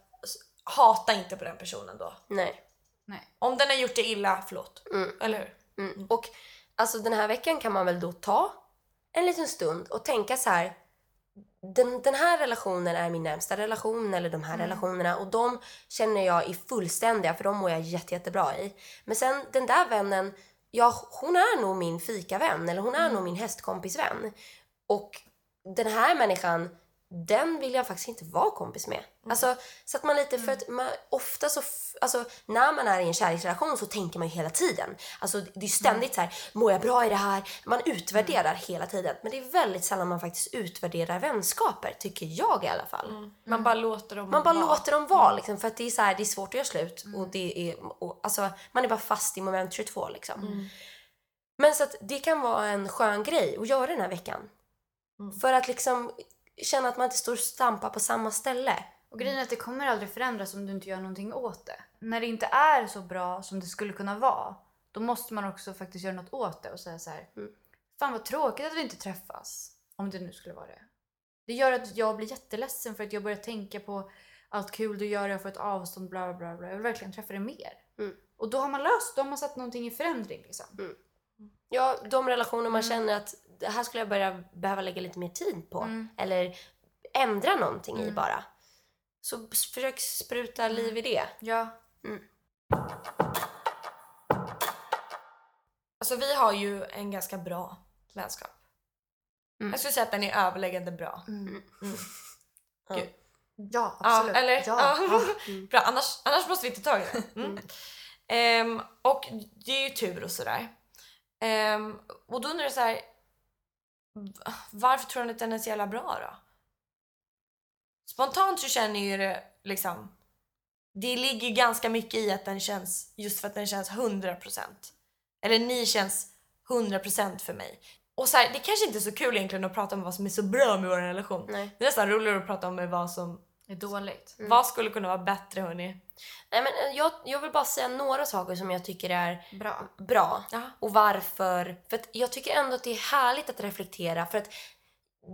hata inte på den personen då. Nej. Nej. Om den har gjort det illa, förlåt. Eller hur? Mm. Och alltså den här veckan kan man väl då ta en liten stund och tänka så här. Den, den här relationen är min närmsta relation eller de här relationerna och de känner jag är fullständiga för de mår jag jätte, jättebra i. Men sen den där vännen, ja hon är nog min fikavän eller hon är nog min hästkompisvän. Och den här människan, den vill jag faktiskt inte vara kompis med. Alltså, så att man lite, för att man, ofta så, alltså när man är i en kärleksrelation så tänker man ju hela tiden. Alltså det är ständigt så här, mår jag bra i det här? Man utvärderar hela tiden. Men det är väldigt sällan man faktiskt utvärderar vänskaper, tycker jag i alla fall. Man bara låter dem Man bara vara. låter dem vara liksom, för att det är, så här, det är svårt att göra slut. Och det är, och, alltså, man är bara fast i moment 22 liksom. Men så att det kan vara en skön grej att göra den här veckan. För att liksom känna att man inte står och stampar på samma ställe. Och grejen är att det kommer aldrig förändras om du inte gör någonting åt det. När det inte är så bra som det skulle kunna vara, då måste man också faktiskt göra något åt det och säga så här. Mm. Fan vad tråkigt att vi inte träffas. Om det nu skulle vara det. Det gör att jag blir jätteledsen för att jag börjar tänka på allt kul du gör, jag får ett avstånd, bla bla bla. Jag vill verkligen träffa dig mer. Mm. Och då har man löst, då har man satt någonting i förändring liksom. Ja, de relationer man känner att det här skulle jag börja behöva lägga lite mer tid på. Mm. Eller ändra någonting i Mm. bara. Så försök spruta liv i det. Ja. Alltså vi har ju en ganska bra vänskap. Mm. Jag skulle säga att den är överläggande bra. Mm. Ja. Gud. Ja, absolut. Ja, eller? Ja. Ja. Bra, annars, annars måste vi ta tag i det. Mm. Ehm, och det är ju tur och sådär. Ehm, och då undrar jag så här. Varför tror ni att den är så jävla bra då? Spontant så känner jag det liksom. Det ligger ju ganska mycket i att den känns, just för att den känns 100%. Eller ni känns 100% för mig. Och så här, det kanske inte är så kul egentligen att prata om vad som är så bra med vår relation. Nej. Det är nästan roligare att prata om vad som, Det är dåligt. vad skulle kunna vara bättre hörni. Nej, men eh, jag, jag vill bara säga några saker som jag tycker är Bra. bra. Ja. Och varför. För att jag tycker ändå att det är härligt att reflektera. För att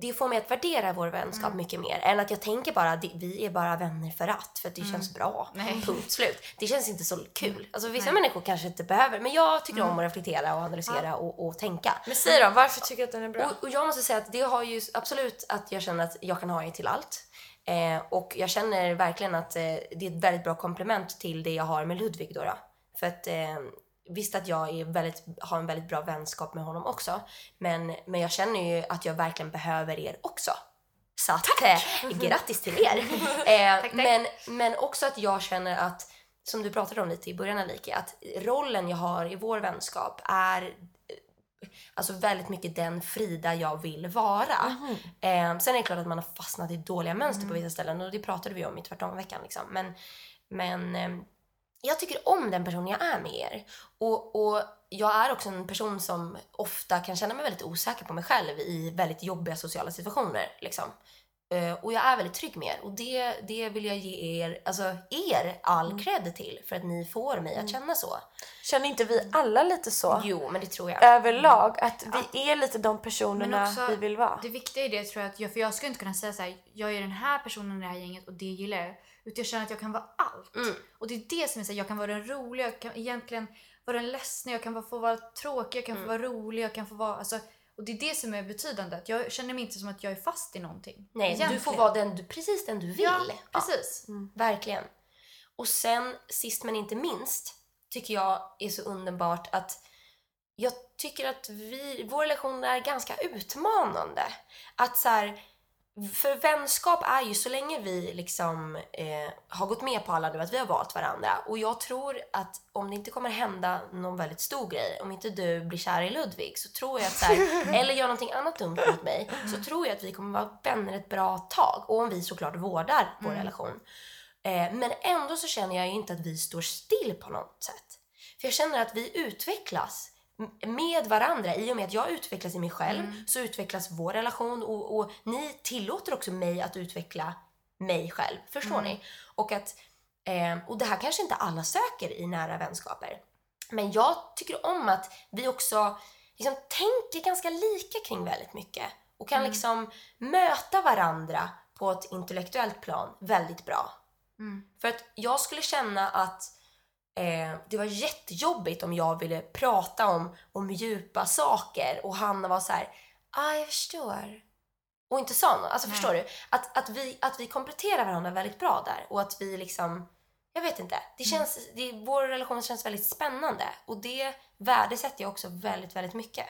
det får mig att värdera vår vänskap mycket mer. Än att jag tänker bara att vi är bara vänner för att. För att det känns bra. Nej. Punkt slut. Det känns inte så kul. Alltså vissa Nej. människor kanske inte behöver. Men jag tycker om att reflektera och analysera och, och tänka. Men säg då, varför tycker du att den är bra? Och, och jag måste säga att det har ju absolut att jag känner att jag kan ha er till allt. Eh, och jag känner verkligen att eh, det är ett väldigt bra komplement till det jag har med Ludvig då. då. För att eh, visst att jag är väldigt, har en väldigt bra vänskap med honom också. Men, men jag känner ju att jag verkligen behöver er också. Så att, eh, grattis till er! Eh, tack. Men, men också att jag känner att, som du pratade om lite i början Alike, att rollen jag har i vår vänskap är alltså väldigt mycket den Frida jag vill vara. Eh, sen är det klart att man har fastnat i dåliga mönster på vissa ställen och det pratade vi om i tvärtom-veckan. Liksom. Men, men eh, jag tycker om den personen jag är med er. Och, och jag är också en person som ofta kan känna mig väldigt osäker på mig själv i väldigt jobbiga sociala situationer. Liksom. Eh, och jag är väldigt trygg med er. Och det, det vill jag ge er, alltså er all cred till för att ni får mig att känna så. Känner inte vi alla lite så? Jo, men det tror jag. Överlag, att vi är lite de personerna också, vi vill vara. Det viktiga i det tror jag att jag, för jag skulle inte kunna säga så här, jag är den här personen i det här gänget och det gillar jag. Utan jag känner att jag kan vara allt. Mm. Och det är det som är så här, jag kan vara den roliga, jag kan egentligen vara den ledsna, jag kan få vara tråkig, jag kan få vara rolig, jag kan få vara, alltså, och det är det som är betydande. Att Jag känner mig inte som att jag är fast i någonting. Nej, du Egentligen. får vara den du, precis den du vill. Ja, Ja. precis. Verkligen. Och sen, sist men inte minst, tycker jag är så underbart att jag tycker att vi, vår relation är ganska utmanande. Att så här, för vänskap är ju så länge vi liksom eh, har gått med på alla nu att vi har valt varandra och jag tror att om det inte kommer hända någon väldigt stor grej, om inte du blir kär i Ludvig så tror jag att så här, eller gör någonting annat dumt mot mig så tror jag att vi kommer vara vänner ett bra tag och om vi såklart vårdar vår relation. Eh, men ändå så känner jag ju inte att vi står still på något sätt. För jag känner att vi utvecklas med varandra. I och med att jag utvecklas i mig själv så utvecklas vår relation och, och ni tillåter också mig att utveckla mig själv. Förstår ni? Och, att, eh, och det här kanske inte alla söker i nära vänskaper. Men jag tycker om att vi också liksom, tänker ganska lika kring väldigt mycket. Och kan liksom möta varandra på ett intellektuellt plan väldigt bra. För att jag skulle känna att eh, det var jättejobbigt om jag ville prata om, om djupa saker och Hanna var så här, ah, jag förstår. Och inte sa något. Alltså Nej. förstår du? Att, att, vi, att vi kompletterar varandra väldigt bra där och att vi liksom, jag vet inte. Det känns, det, vår relation känns väldigt spännande och det värdesätter jag också väldigt, väldigt mycket.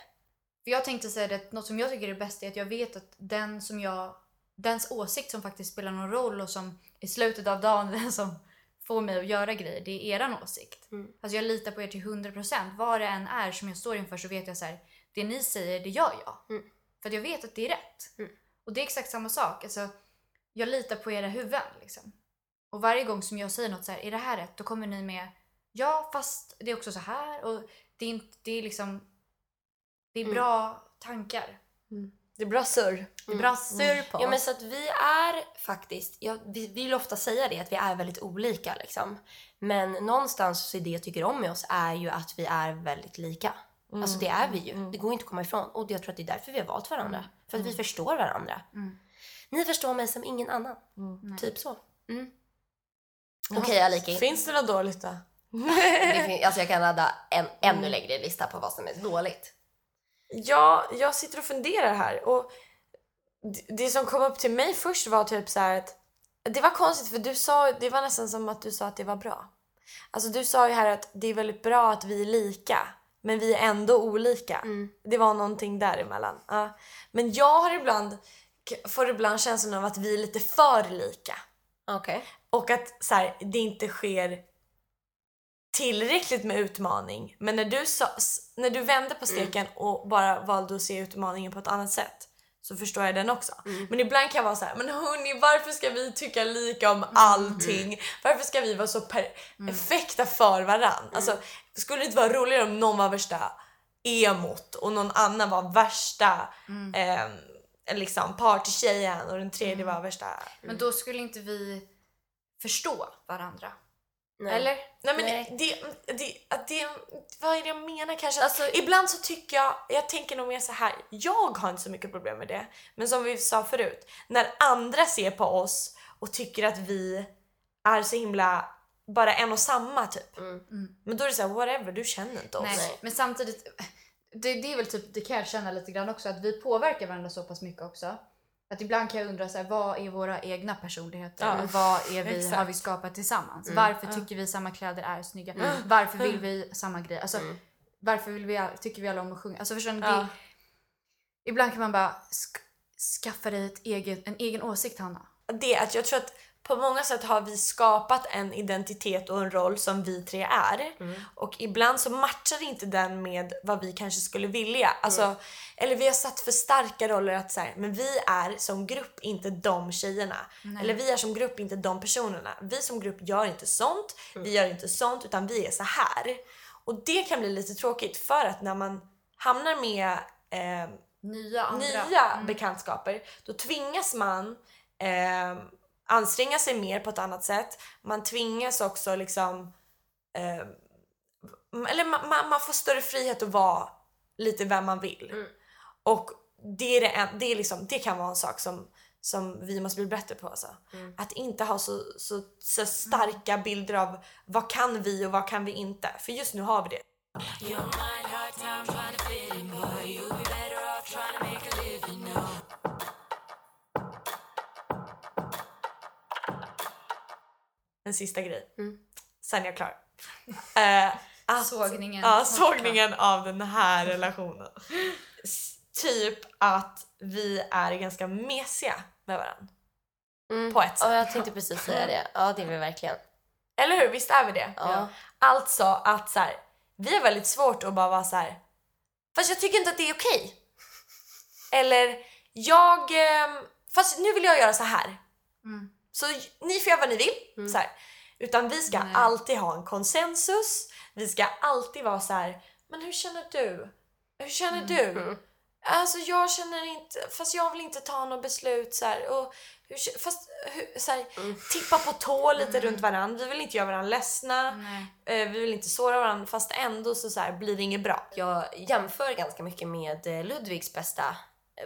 För jag tänkte säga det, att något som jag tycker är det bästa är att jag vet att den som jag, dens åsikt som faktiskt spelar någon roll och som i slutet av dagen den som får mig att göra grejer, det är eran åsikt. Mm. Alltså jag litar på er till 100%. Vad det än är som jag står inför så vet jag så här, det ni säger, det gör jag. Mm. För jag vet att det är rätt. Mm. Och det är exakt samma sak. Alltså, jag litar på era huvuden. Liksom. Och varje gång som jag säger något så här, är det här rätt? Då kommer ni med, ja fast det är också så här. Och det är, inte, det är liksom, det är Mm. bra tankar. Det är bra surr. Det är bra surr på Ja men så att vi är faktiskt, ja, vi vill ofta säga det att vi är väldigt olika liksom. Men någonstans så är det jag tycker om med oss är ju att vi är väldigt lika. Alltså det är vi ju. Det går inte att komma ifrån. Och jag tror att det är därför vi har valt varandra. För att vi förstår varandra. Mm. Ni förstår mig som ingen annan. Typ så. Mm. Okej Aliki. Finns det något dåligt då? Det alltså jag kan ladda en ännu längre lista på vad som är dåligt. Ja, jag sitter och funderar här och det- som kom upp till mig först var typ så att det var konstigt för du sa, det var nästan som att du sa att det var bra. Alltså du sa ju här att det är väldigt bra att vi är lika men vi är ändå olika. Det var någonting däremellan. Ja. Men jag har ibland, får ibland känslan av att vi är lite för lika. Okej. Och att så här, det inte sker tillräckligt med utmaning. Men när du, sa, när du vände på steken och bara valde att se utmaningen på ett annat sätt så förstår jag den också. Men ibland kan jag vara så här, men hörni varför ska vi tycka lika om allting? Varför ska vi vara så perfekta för varandra? Alltså, skulle det inte vara roligare om någon var värsta emot och någon annan var värsta ehm, liksom partytjejen och den tredje var värsta Men då skulle inte vi förstå varandra. Nej. Eller? Nej men Nej. Det, det, att det, vad är det jag menar kanske? Alltså- Ibland så tycker jag, jag tänker nog mer så här. jag har inte så mycket problem med det. Men som vi sa förut, när andra ser på oss och tycker att vi är så himla bara en och samma typ. Mm. Men då är det så här, whatever, du känner inte oss. Nej. Nej. Men samtidigt, det, det är väl typ, det kan jag känna lite grann också, att vi påverkar varandra så pass mycket också. Att ibland kan jag undra så här, vad är våra egna personligheter? Ja, vad är vi, exakt. har vi skapat tillsammans? Mm. Varför tycker vi samma kläder är snygga? Varför vill vi samma grej? Alltså, Mm. Varför vill vi, tycker vi alla om att sjunga? Alltså förstår ni? Ja. Det, ibland kan man bara sk- skaffa dig ett eget, en egen åsikt Hanna. Det att jag tror att på många sätt har vi skapat en identitet och en roll som vi tre är. Och ibland så matchar inte den med vad vi kanske skulle vilja. Alltså, Eller vi har satt för starka roller att säga, men vi är som grupp inte de tjejerna. Eller vi är som grupp inte de personerna. Vi som grupp gör inte sånt, vi gör inte sånt utan vi är så här. Och det kan bli lite tråkigt för att när man hamnar med eh, Nya andra. nya bekantskaper, då tvingas man eh, anstränga sig mer på ett annat sätt. Man tvingas också liksom... Eh, eller man, man, man får större frihet att vara lite vem man vill. Och det, är det, en- det, är liksom, det kan vara en sak som, som vi måste bli bättre på. Alltså. Att inte ha så, så, så starka bilder av vad kan vi och vad kan vi inte. För just nu har vi det. En sista grej. Sen är jag klar. Eh, att, Sågningen. Ja, sågningen av den här relationen. Typ att vi är ganska mesiga med varandra. Mm. På ett sätt. Ja, jag tänkte precis säga det. Ja, det är vi verkligen. Eller hur? Visst är vi det? Ja. Alltså att så här, vi har väldigt svårt att bara vara så här. Fast jag tycker inte att det är okej. Eller jag... ehm, Fast nu vill jag göra så här. Mm. Så ni får göra vad ni vill. Så här. Utan vi ska Nej. alltid ha en konsensus. Vi ska alltid vara så här. Men hur känner du? Hur känner Mm. du? Alltså jag känner inte, fast jag vill inte ta något beslut så här. Och hur, fast hur, så här, tippa på tå lite runt varandra. Vi vill inte göra varandra ledsna. Nej. Eh, vi vill inte såra varandra fast ändå så, så här, blir det inget bra. Jag jämför ganska mycket med eh, Ludvigs bästa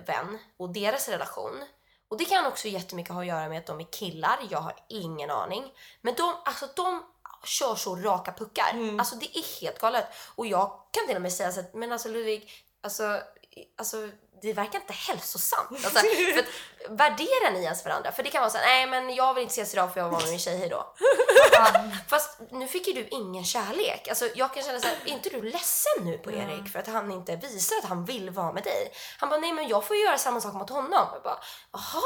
vän och deras relation. Och det kan också jättemycket ha att göra med att de är killar, jag har ingen aning. Men de, alltså de kör så raka puckar. Alltså det är helt galet. Och jag kan till och med säga så att, men alltså Ludvig, alltså, alltså det verkar inte hälsosamt. Alltså, för värderar ni ens varandra? För det kan vara så här, nej men jag vill inte ses idag för jag var med min tjej, hejdå. Fast nu fick ju du ingen kärlek. Alltså, jag kan känna så här, är inte du ledsen nu på Erik för att han inte visar att han vill vara med dig? Han bara, nej men jag får ju göra samma sak mot honom. Jag bara, jaha,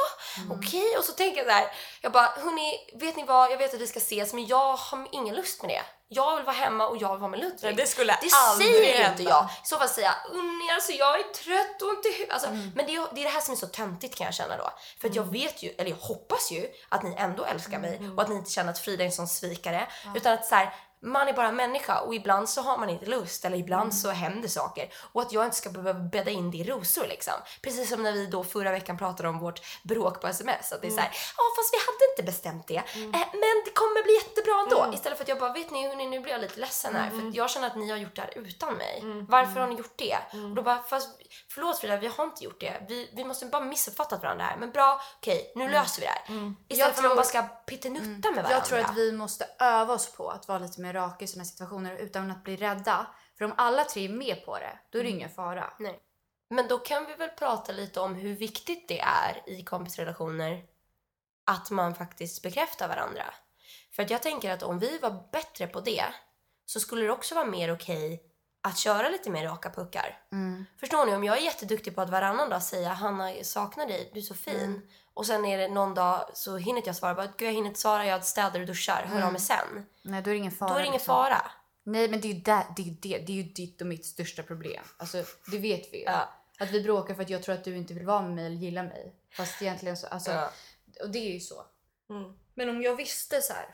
okej. Och så tänker jag så här, jag bara, hörni, vet ni vad, jag vet att vi ska ses men jag har ingen lust med det. Jag vill vara hemma och jag vill vara med Ludvig. Nej, det skulle det aldrig säger hända. inte jag. I så fall säger jag, Unni alltså jag är trött och inte hu-" alltså, Mm. Men det är, det är det här som är så töntigt kan jag känna då. För att jag vet ju, eller jag hoppas ju att ni ändå älskar mig Mm. och att ni inte känner att Frida är en sån svikare. Utan att så här, man är bara människa och ibland så har man inte lust eller ibland Mm. så händer saker. Och att jag inte ska behöva bädda in det i rosor liksom. Precis som när vi då förra veckan pratade om vårt bråk på sms. Att det är Mm. ja fast vi hade inte bestämt det. Eh, men det kommer bli jättebra ändå. Istället för att jag bara, vet ni hörni, nu blir jag lite ledsen här. För att jag känner att ni har gjort det här utan mig. Varför har ni gjort det? Och då bara, fast förlåt Frida, vi har inte gjort det. Vi, vi måste bara missuppfattat varandra här. Men bra, okej, nu löser vi det här. Istället Jag för att man bara ska pittenutta med varandra. Jag tror att vi måste öva oss på att vara lite mer raka i sådana situationer utan att bli rädda. För om alla tre är med på det, då är det ingen fara. Nej. Men då kan vi väl prata lite om hur viktigt det är i kompisrelationer att man faktiskt bekräftar varandra. För att jag tänker att om vi var bättre på det så skulle det också vara mer okej att köra lite mer raka puckar. Förstår ni? Om jag är jätteduktig på att varannan dag säga Hanna jag saknar dig, du är så fin. Och sen är det någon dag så hinner inte jag svara. Bara, Gud, jag hinner inte svara, jag städar och duschar. Hör av mig sen. Nej, då är det ingen fara. Då är det ingen liksom. fara. Nej, men det är ju, där, det, är det, det är ju ditt och mitt största problem. Alltså, det vet vi ju. Ja. Att vi bråkar för att jag tror att du inte vill vara med mig eller gilla mig. Fast egentligen så, alltså, Ja. och det är ju så. Mm. Men om jag visste så här.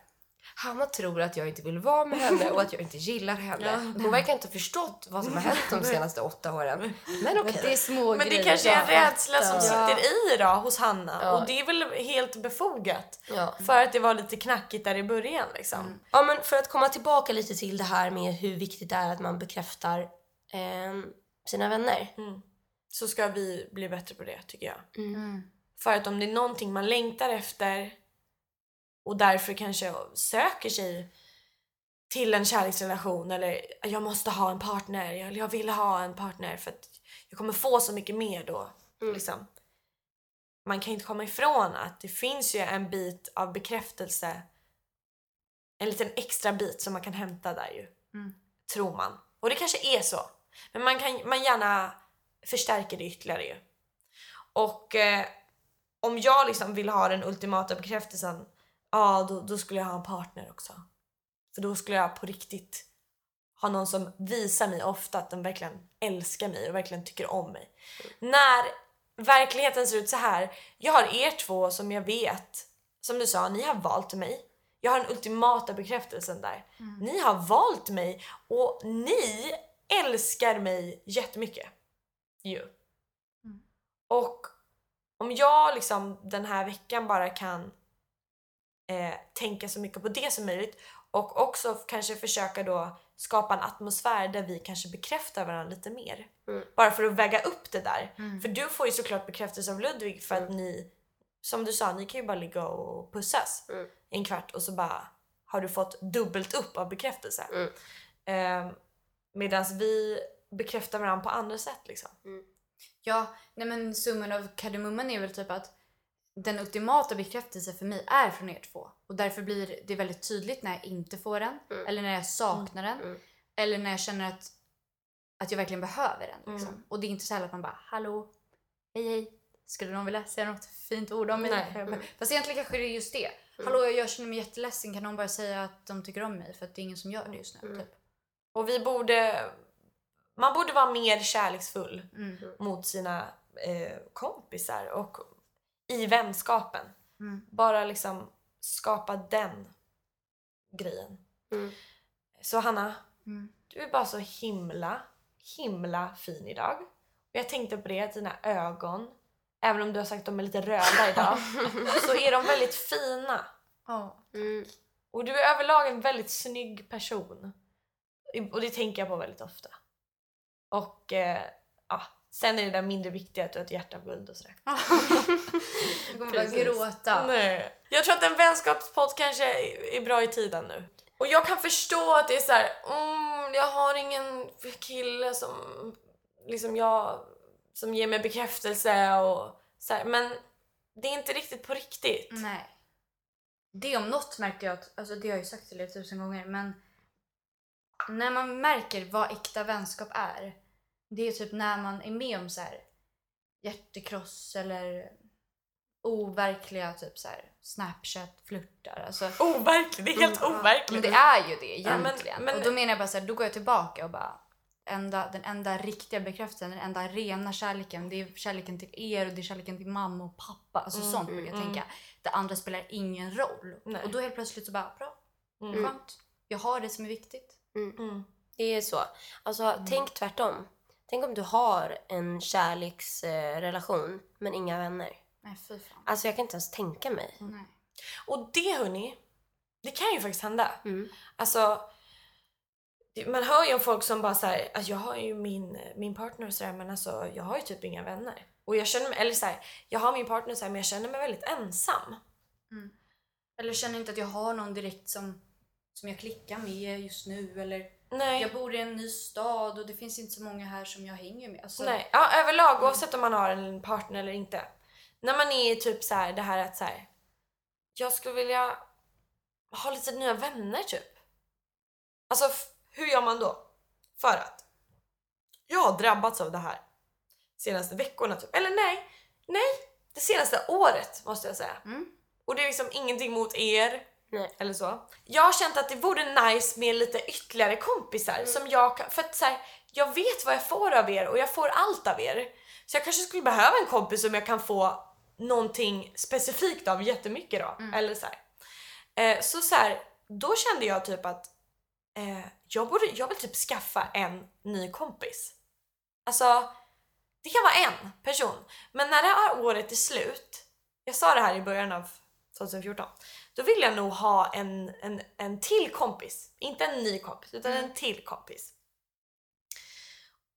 Hanna tror att jag inte vill vara med henne och att jag inte gillar henne. Hon verkar inte ha förstått vad som har hänt de senaste åtta åren. Men okej. Men det är små Men det grejer. kanske är en rädsla som sitter i då hos Hanna Ja. och det är väl helt befogat. Ja. För att det var lite knackigt där i början liksom. ja, men för att komma tillbaka lite till det här med hur viktigt det är att man bekräftar ehm, sina vänner. Så ska vi bli bättre på det tycker jag. Mm. För att om det är någonting man längtar efter och därför kanske söker sig till en kärleksrelation eller jag måste ha en partner eller jag vill ha en partner för att jag kommer få så mycket mer då. Liksom. Man kan inte komma ifrån att det finns ju en bit av bekräftelse en liten extra bit som man kan hämta där ju. Mm. Tror man. Och det kanske är så. Men man kan man gärna förstärker det ytterligare ju. Och eh, om jag liksom vill ha den ultimata bekräftelsen ja då, då skulle jag ha en partner också. För då skulle jag på riktigt ha någon som visar mig ofta att de verkligen älskar mig och verkligen tycker om mig. När verkligheten ser ut så här, jag har er två som jag vet, som du sa, ni har valt mig. Jag har den ultimata bekräftelsen där. Ni har valt mig och ni älskar mig jättemycket. Ju. Och om jag liksom den här veckan bara kan eh, tänka så mycket på det som möjligt och också kanske försöka då skapa en atmosfär där vi kanske bekräftar varandra lite mer. Mm. Bara för att väga upp det där. För du får ju såklart bekräftelse av Ludvig för att ni, som du sa, ni kan ju bara ligga och pussas Mm. en kvart och så bara har du fått dubbelt upp av bekräftelse. Mm. Eh, Medan vi bekräftar varandra på andra sätt liksom. Ja, nej men summan av kardemumman är väl typ att den ultimata bekräftelsen för mig är från er två. Och därför blir det väldigt tydligt när jag inte får den. Mm. Eller när jag saknar den. Mm. Eller när jag känner att, att jag verkligen behöver den. Liksom. Mm. Och det är inte så här att man bara hallå, hej hej. Skulle någon vilja säga något fint ord om mig? Nej. Mm. Fast egentligen kanske det är just det. Hallå jag känner mig jätteledsen, kan någon bara säga att de tycker om mig? För att det är ingen som gör det just nu. Mm. Typ. Och vi borde, man borde vara mer kärleksfull Mm. mot sina eh, kompisar och i vänskapen. Mm. Bara liksom skapa den grejen. Mm. Så Hanna, Mm. du är bara så himla, himla fin idag. Och jag tänkte på det, att dina ögon, även om du har sagt att de är lite röda idag, så är de väldigt fina. Mm. Och du är överlag en väldigt snygg person. Och det tänker jag på väldigt ofta. Och eh, ja, sen är det där mindre viktiga att du har ett hjärta av guld och sådär. Jag kommer bara gråta. Nej. Jag tror att en vänskapspodd kanske är är bra i tiden nu. Och jag kan förstå att det är så här, mm, jag har ingen kille som liksom jag som ger mig bekräftelse och så här, men det är inte riktigt på riktigt. Nej. Det om något märkte jag att, alltså det har jag ju sagt till er tusen gånger, men när man märker vad äkta vänskap är, det är typ när man är med om så här hjärtekross eller overkliga typ så här Snapchat-flörtar. Alltså, Overkligt, det är helt men overkligt. det är ju det Ja, men- egentligen. men- Och då menar jag bara så här, då går jag tillbaka och bara enda, den enda riktiga bekräftelsen, den enda rena kärleken, det är kärleken till er och det är kärleken till mamma och pappa. Alltså Mm, sånt brukar jag mm. tänka. Det andra spelar ingen roll. Nej. Och då helt plötsligt så bara, bra, Mm. skönt. Jag har det som är viktigt. Mm. Det är så. Alltså, tänk tvärtom. Tänk om du har en kärleksrelation men inga vänner. Nej, fy fan. Alltså jag kan inte ens tänka mig. Nej. Och det hörni, det kan ju faktiskt hända. Mm. Alltså, man hör ju om folk som bara såhär, alltså jag har ju min, min partner och sådär men alltså jag har ju typ inga vänner. Och jag känner mig, eller såhär, jag har min partner så här, men jag känner mig väldigt ensam. Eller känner inte att jag har någon direkt som, som jag klickar med just nu. Eller Nej. jag bor i en ny stad och det finns inte så många här som jag hänger med. Alltså, Nej. Ja, överlag oavsett om man har en partner eller inte. När man är typ så här, det här att så här, jag skulle vilja ha lite nya vänner typ. Alltså hur gör man då? För att jag har drabbats av det här senaste veckorna typ. Eller nej, nej, det senaste året måste jag säga. Mm. Och det är liksom ingenting mot er Nej. eller så. Jag har känt att det vore nice med lite ytterligare kompisar som jag kan, för att så här, jag vet vad jag får av er och jag får allt av er. Så jag kanske skulle behöva en kompis som jag kan få någonting specifikt av jättemycket då. Eller så här. Eh, så så här, då kände jag typ att eh, jag, borde, jag vill typ skaffa en ny kompis. Alltså, det kan vara en person. Men när det här året är slut, jag sa det här i början av 2014, då vill jag nog ha en, en, en till kompis. Inte en ny kompis, utan en till kompis.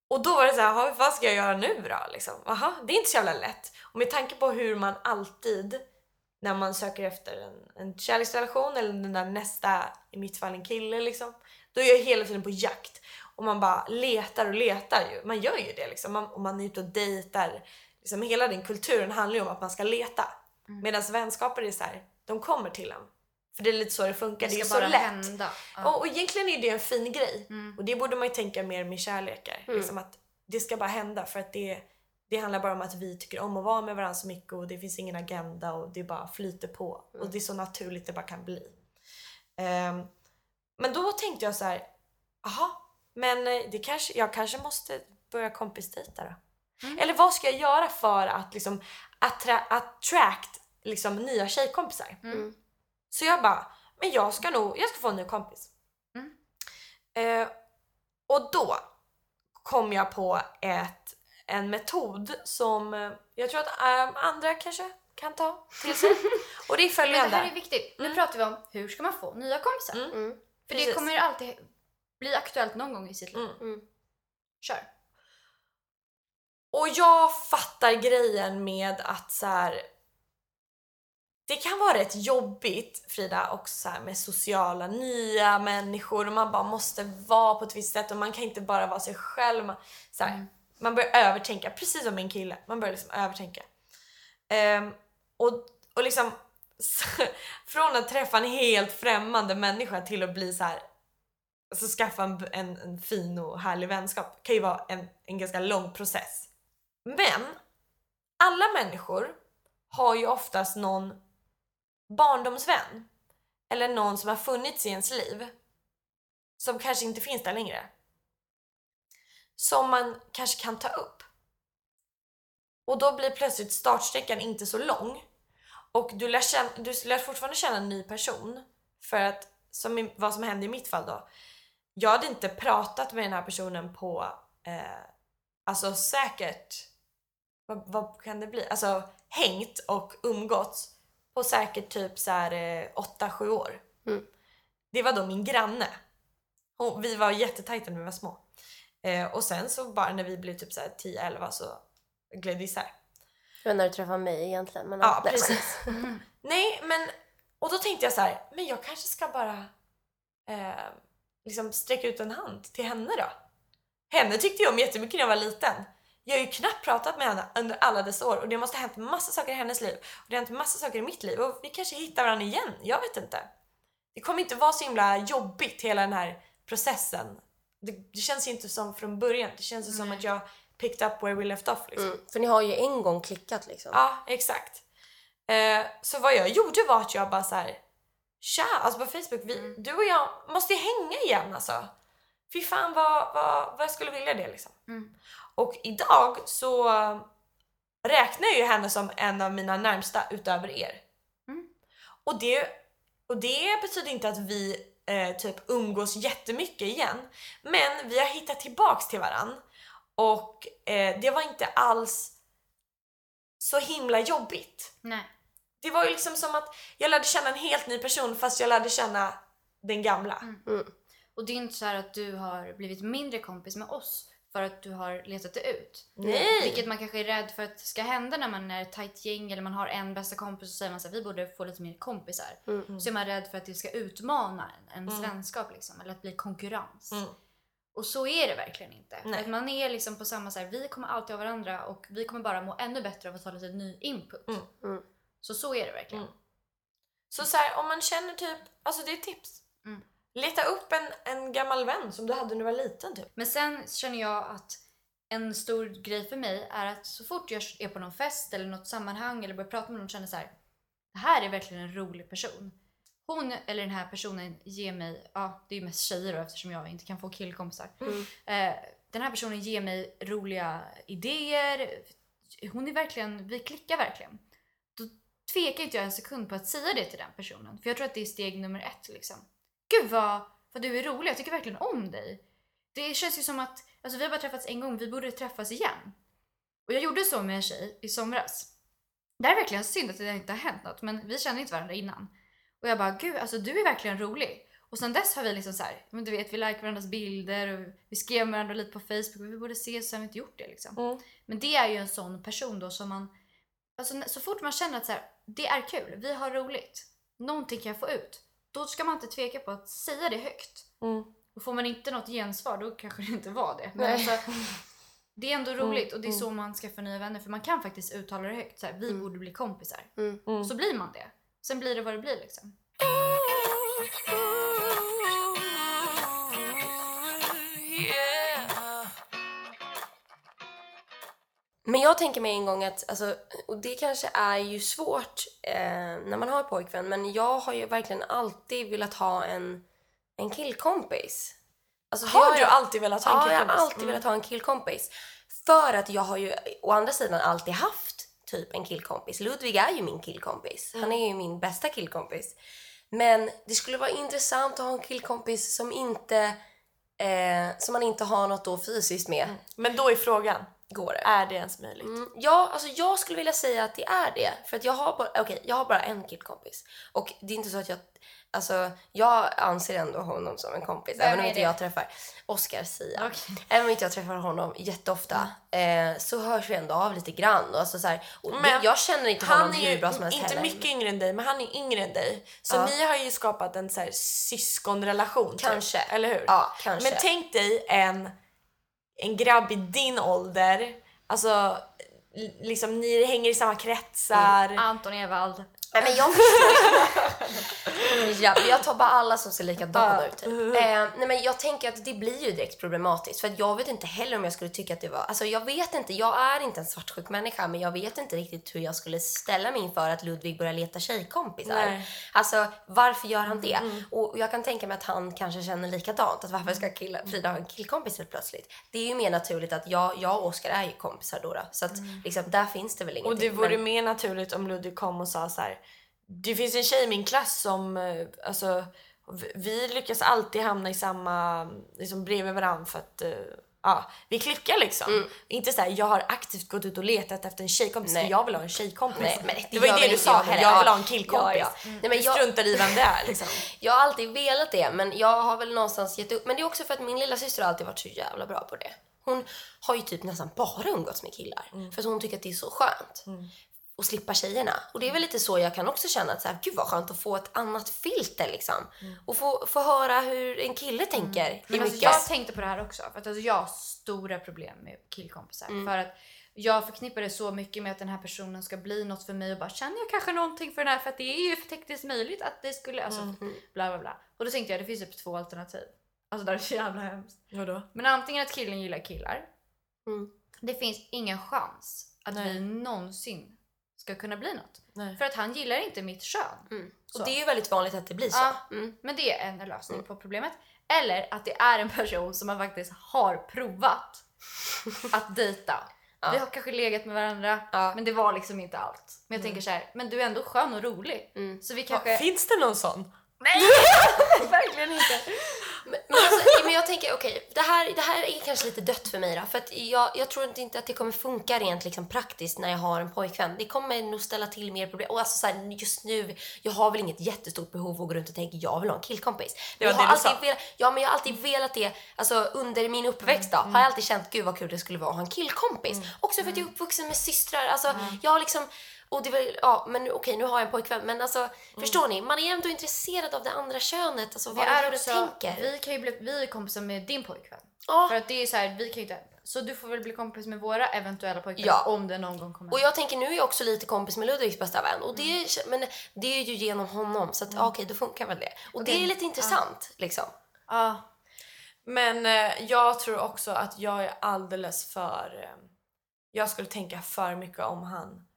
Och då var det så här, "Jaha, vad ska jag göra nu då? Liksom. Aha, det är inte så jävla lätt. Och med tanke på hur man alltid, när man söker efter en, en kärleksrelation eller den där nästa, i mitt fall en kille liksom, då är jag hela tiden på jakt. Och man bara letar och letar ju. Man gör ju det liksom. Man, och man är ute och dejtar. Liksom, hela den kulturen handlar ju om att man ska leta. Medan vänskaper är så här, de kommer till en. För det är lite så det funkar. Det Det, är så lätt. Ja. Och, och egentligen är det en fin grej. Mm. Och det borde man ju tänka mer med kärlekar. Liksom att det ska bara hända för att det, det handlar bara om att vi tycker om att vara med varandra så mycket och det finns ingen agenda och det bara flyter på. Och det är så naturligt det bara kan bli. Ehm, men då tänkte jag så här, aha, men eh, det kanske, jag kanske måste börja kompisdejta då. Eller vad ska jag göra för att liksom attra- attract liksom, nya tjejkompisar? Mm. Så jag bara, men jag ska nog, jag ska få en ny kompis. Mm. Eh, och då kom jag på ett, en metod som eh, jag tror att eh, andra kanske kan ta till sig. och det är Men det följande. här är viktigt. Nu pratar vi om hur ska man få nya kompisar. Mm. Mm. För Precis. det kommer alltid bli aktuellt någon gång i sitt liv. Mm. Mm. Kör. Och jag fattar grejen med att så här. Det kan vara rätt jobbigt Frida också med sociala nya människor och man bara måste vara på ett visst sätt och man kan inte bara vara sig själv. Man, så här, man börjar övertänka, precis som min kille. Man börjar liksom övertänka. Ehm, och, och liksom från att träffa en helt främmande människa till att bli så här alltså skaffa en, en, en fin och härlig vänskap kan ju vara en, en ganska lång process. Men alla människor har ju oftast någon barndomsvän eller någon som har funnits i ens liv som kanske inte finns där längre. Som man kanske kan ta upp. Och då blir plötsligt startsträckan inte så lång och du lär, känna, du lär fortfarande känna en ny person för att som i, vad som hände i mitt fall då. Jag hade inte pratat med den här personen på eh, alltså säkert vad, vad kan det bli? Alltså hängt och umgåtts på säkert typ så här eh, 8-7 år. Mm. Det var då min granne. Och vi var jättetajta när vi var små. Eh, och sen så bara när vi blev typ så här 10-11 så gled det isär. Det var när du träffade mig egentligen. Men Ja, precis. Nej, men och då tänkte jag så här, men jag kanske ska bara eh, liksom sträcka ut en hand till henne då. Henne tyckte jag om jättemycket när jag var liten. Jag har ju knappt pratat med henne under alla dessa år och det måste ha hänt massa saker i hennes liv och det har hänt massa saker i mitt liv och vi kanske hittar varandra igen. Jag vet inte. Det kommer inte vara så himla jobbigt hela den här processen. Det, det känns ju inte som från början. Det känns ju som att jag picked up where we left off liksom. Mm. För ni har ju en gång klickat liksom. Ja, exakt. Eh, så vad jag gjorde var att jag bara så här. Tja, alltså på Facebook, vi, du och jag måste ju hänga igen alltså. Fy fan vad, vad, vad jag skulle vilja det liksom. Mm. Och idag så räknar jag ju henne som en av mina närmsta utöver er. Mm. Och, det, och det betyder inte att vi eh, typ umgås jättemycket igen. Men vi har hittat tillbaks till varann. Och eh, det var inte alls så himla jobbigt. Nej. Det var ju liksom som att jag lärde känna en helt ny person fast jag lärde känna den gamla. Mm. Och det är inte så här att du har blivit mindre kompis med oss för att du har letat det ut. Nej! Vilket man kanske är rädd för att ska hända när man är ett tajt gäng eller man har en bästa kompis och säger man så här, vi borde få lite mer kompisar. Mm. Så är man rädd för att det ska utmana en, Mm. vänskap liksom, eller att bli konkurrens. Mm. Och så är det verkligen inte. Nej. att man är liksom på samma så här, vi kommer alltid ha varandra och vi kommer bara må ännu bättre av att ta lite ny input. Mm. Mm. Så så är det verkligen. Mm. Så, så här, om man känner typ, alltså det är tips. Leta upp en, en gammal vän som du hade när du var liten typ. Men sen känner jag att en stor grej för mig är att så fort jag är på någon fest eller något sammanhang eller börjar prata med någon känner så här. Det här är verkligen en rolig person. Hon eller den här personen ger mig, ja det är ju mest tjejer då eftersom jag inte kan få killkompisar. Mm. Eh, den här personen ger mig roliga idéer. Hon är verkligen, vi klickar verkligen. Då tvekar inte jag en sekund på att säga det till den personen. För jag tror att det är steg nummer ett liksom. Gud vad, vad du är rolig, jag tycker verkligen om dig. Det känns ju som att, alltså vi har bara träffats en gång, vi borde träffas igen. Och jag gjorde så med en tjej i somras. Det är verkligen synd att det inte har hänt något, men vi kände inte varandra innan. Och jag bara, gud alltså du är verkligen rolig. Och sen dess har vi liksom så här, men du vet vi likar varandras bilder och vi skrev med varandra lite på Facebook vi borde ses så har vi inte gjort det liksom. Mm. Men det är ju en sån person då som man, alltså så fort man känner att så här, det är kul, vi har roligt, någonting kan jag få ut. Då ska man inte tveka på att säga det högt. Mm. Och får man inte något gensvar då kanske det inte var det. Men alltså, det är ändå roligt och det är mm. så man skaffar nya vänner för man kan faktiskt uttala det högt. Så här, vi Mm. borde bli kompisar. Mm. Mm. Så blir man det. Sen blir det vad det blir liksom. Men jag tänker mig en gång att, alltså, och det kanske är ju svårt eh, när man har pojkvän, men jag har ju verkligen alltid velat ha en, en killkompis. Alltså, Har du jag- alltid velat ha en Ja, jag har killkompis? alltid velat ha en killkompis. För att jag har ju å andra sidan alltid haft typ en killkompis. Ludvig är ju min killkompis. Han är ju min bästa killkompis. Men det skulle vara intressant att ha en killkompis som inte eh, som man inte har något då fysiskt med. Men då är frågan, Går det? är det ens möjligt? Mm, ja, alltså jag skulle vilja säga att det är det. För att jag har bara, okej, jag har bara en killkompis. Och det är inte så att jag, alltså jag anser ändå honom som en kompis. Vem även om är inte det? jag träffar Oscar Sia. Okej. Även om inte jag träffar honom jätteofta eh, så hörs vi ändå av lite grann. Och alltså så här, och Men jag känner inte honom Han är hur bra som helst inte heller. mycket yngre än dig, men han är yngre än dig. Så Ja. ni har ju skapat en så här syskonrelation. typ. Kanske. Eller hur? Ja, kanske. Men tänk dig en, en grabb i din ålder, alltså liksom ni hänger i samma kretsar. Mm. Anton Ewald. Nej men jag förstår. ja, jag tar bara alla som ser likadana ut. Typ. Eh, nej men jag tänker att det blir ju direkt problematiskt för att jag vet inte heller om jag skulle tycka att det var, alltså jag vet inte, jag är inte en svartsjuk människa men jag vet inte riktigt hur jag skulle ställa mig inför att Ludvig börjar leta tjejkompisar. Nej. Alltså varför gör han det? Och jag kan tänka mig att han kanske känner likadant, att varför ska killa, Frida ha en killkompis helt plötsligt? Det är ju mer naturligt att jag, jag och Oskar är ju kompisar då, då. så att liksom, där finns det väl ingenting. Och det vore men- mer naturligt om Ludvig kom och sa så här. Det finns en tjej i min klass som, eh, alltså, vi lyckas alltid hamna i samma, liksom bredvid varandra för att eh, ja, vi klickar liksom. Inte så här, jag har aktivt gått ut och letat efter en tjejkompis Mm. Nej. för jag vill ha en tjejkompis. Nej, men det var ju det du inte sa, jag jag, vill ha en killkompis. Ja, ja. Nej, men du jag- struntar i vem det är liksom. Jag har alltid velat det, men jag har väl någonstans gett upp. Men det är också för att min lilla syster har alltid varit så jävla bra på det. Hon har ju typ nästan bara umgåtts med killar. För att hon tycker att det är så skönt. Att slippa tjejerna. Och det är väl lite så jag kan också känna att så här, gud vad skönt att få ett annat filter liksom. Och få, få höra hur en kille tänker. i Men alltså, mycket. jag tänkte på det här också. För att alltså, jag har stora problem med killkompisar. Mm. För att jag förknippar det så mycket med att den här personen ska bli något för mig och bara känner jag kanske någonting för den här för att det är ju tekniskt möjligt att det skulle, alltså Mm. bla bla bla. Och då tänkte jag det finns typ två alternativ. Alltså det är så jävla hemskt. Vadå? Men antingen att killen gillar killar. Mm. Det finns ingen chans att Nej. vi någonsin ska kunna bli något. Nej. För att han gillar inte mitt kön. Mm. Och det är ju väldigt vanligt att det blir så. Ja. Mm. Men det är en lösning på problemet. Eller att det är en person som man faktiskt har provat att dejta. Ja. Vi har kanske legat med varandra Ja. men det var liksom inte allt. Men jag tänker så här, men du är ändå skön och rolig. Mm. Så vi kanske... Finns det någon sån? Verkligen inte. Men, men, alltså, men jag tänker, okej, det, här, det här är kanske lite dött för mig då. För att jag, jag tror inte att det kommer funka rent liksom, praktiskt när jag har en pojkvän. Det kommer nog ställa till mer problem. Och alltså, så här, just nu, jag har väl inget jättestort behov att gå runt och tänka jag vill ha en killkompis. Men jag har alltid velat, ja, men jag har alltid velat det. Alltså, under min uppväxt då, har jag alltid känt gud vad kul det skulle vara att ha en killkompis. Också för att jag är uppvuxen med systrar. Alltså, jag har liksom... Och det var, ja, men okej, nu har jag en pojkvän. Men alltså, förstår ni? Man är ändå intresserad av det andra könet. Alltså, Vi vad är är också, tänker. vi kan ju bli, vi är kompisar med din pojkvän. Ja. För att det är så här, vi kan ju inte... Så du får väl bli kompis med våra eventuella pojkvänner Ja. om det någon gång kommer. Och jag tänker nu är jag också lite kompis med Ludvigs bästa vän och det är, men det är ju genom honom så att ja, okej då funkar väl det. Och, det är lite intressant liksom. Ja. Men eh, jag tror också att jag är alldeles för... Eh, jag skulle tänka för mycket om han.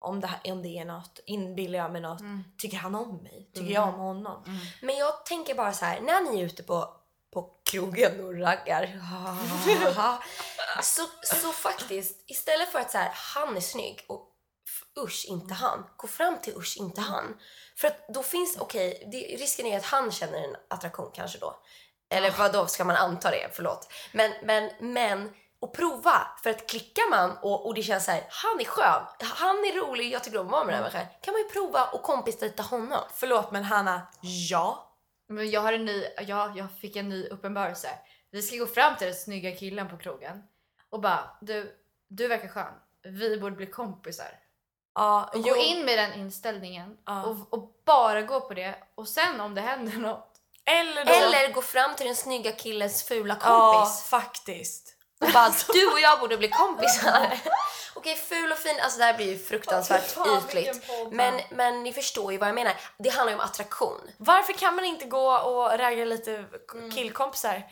Om det, här, om det är något. Inbillar jag mig något? Tycker han om mig? Tycker jag om honom? Men jag tänker bara så här, när ni är ute på, på krogen och raggar så, så faktiskt istället för att så här, han är snygg och usch inte han, gå fram till usch inte han. För att då finns, okej, det- risken är att han känner en attraktion kanske då. Eller vad då ska man anta det, förlåt. Men, men, men och prova. För att klickar man och, och det känns så här, han är skön, han är rolig, jag tycker om att vara med den här människan. Kan man ju prova och kompisdejta honom. Förlåt men Hanna, ja. Men jag har en ny, ja, jag fick en ny uppenbarelse. Vi ska gå fram till den snygga killen på krogen och bara du, du verkar skön. Vi borde bli kompisar. ja Och jo. gå in med den inställningen Ja. och, och bara gå på det och sen om det händer något. Eller då. Eller gå fram till den snygga killens fula Ja, kompis faktiskt. Och bara du och jag borde bli kompisar. Okej, ful och fin, alltså det här blir ju fruktansvärt Fan, ytligt. Men, men ni förstår ju vad jag menar. Det handlar ju om attraktion. Varför kan man inte gå och ragga lite k- killkompisar?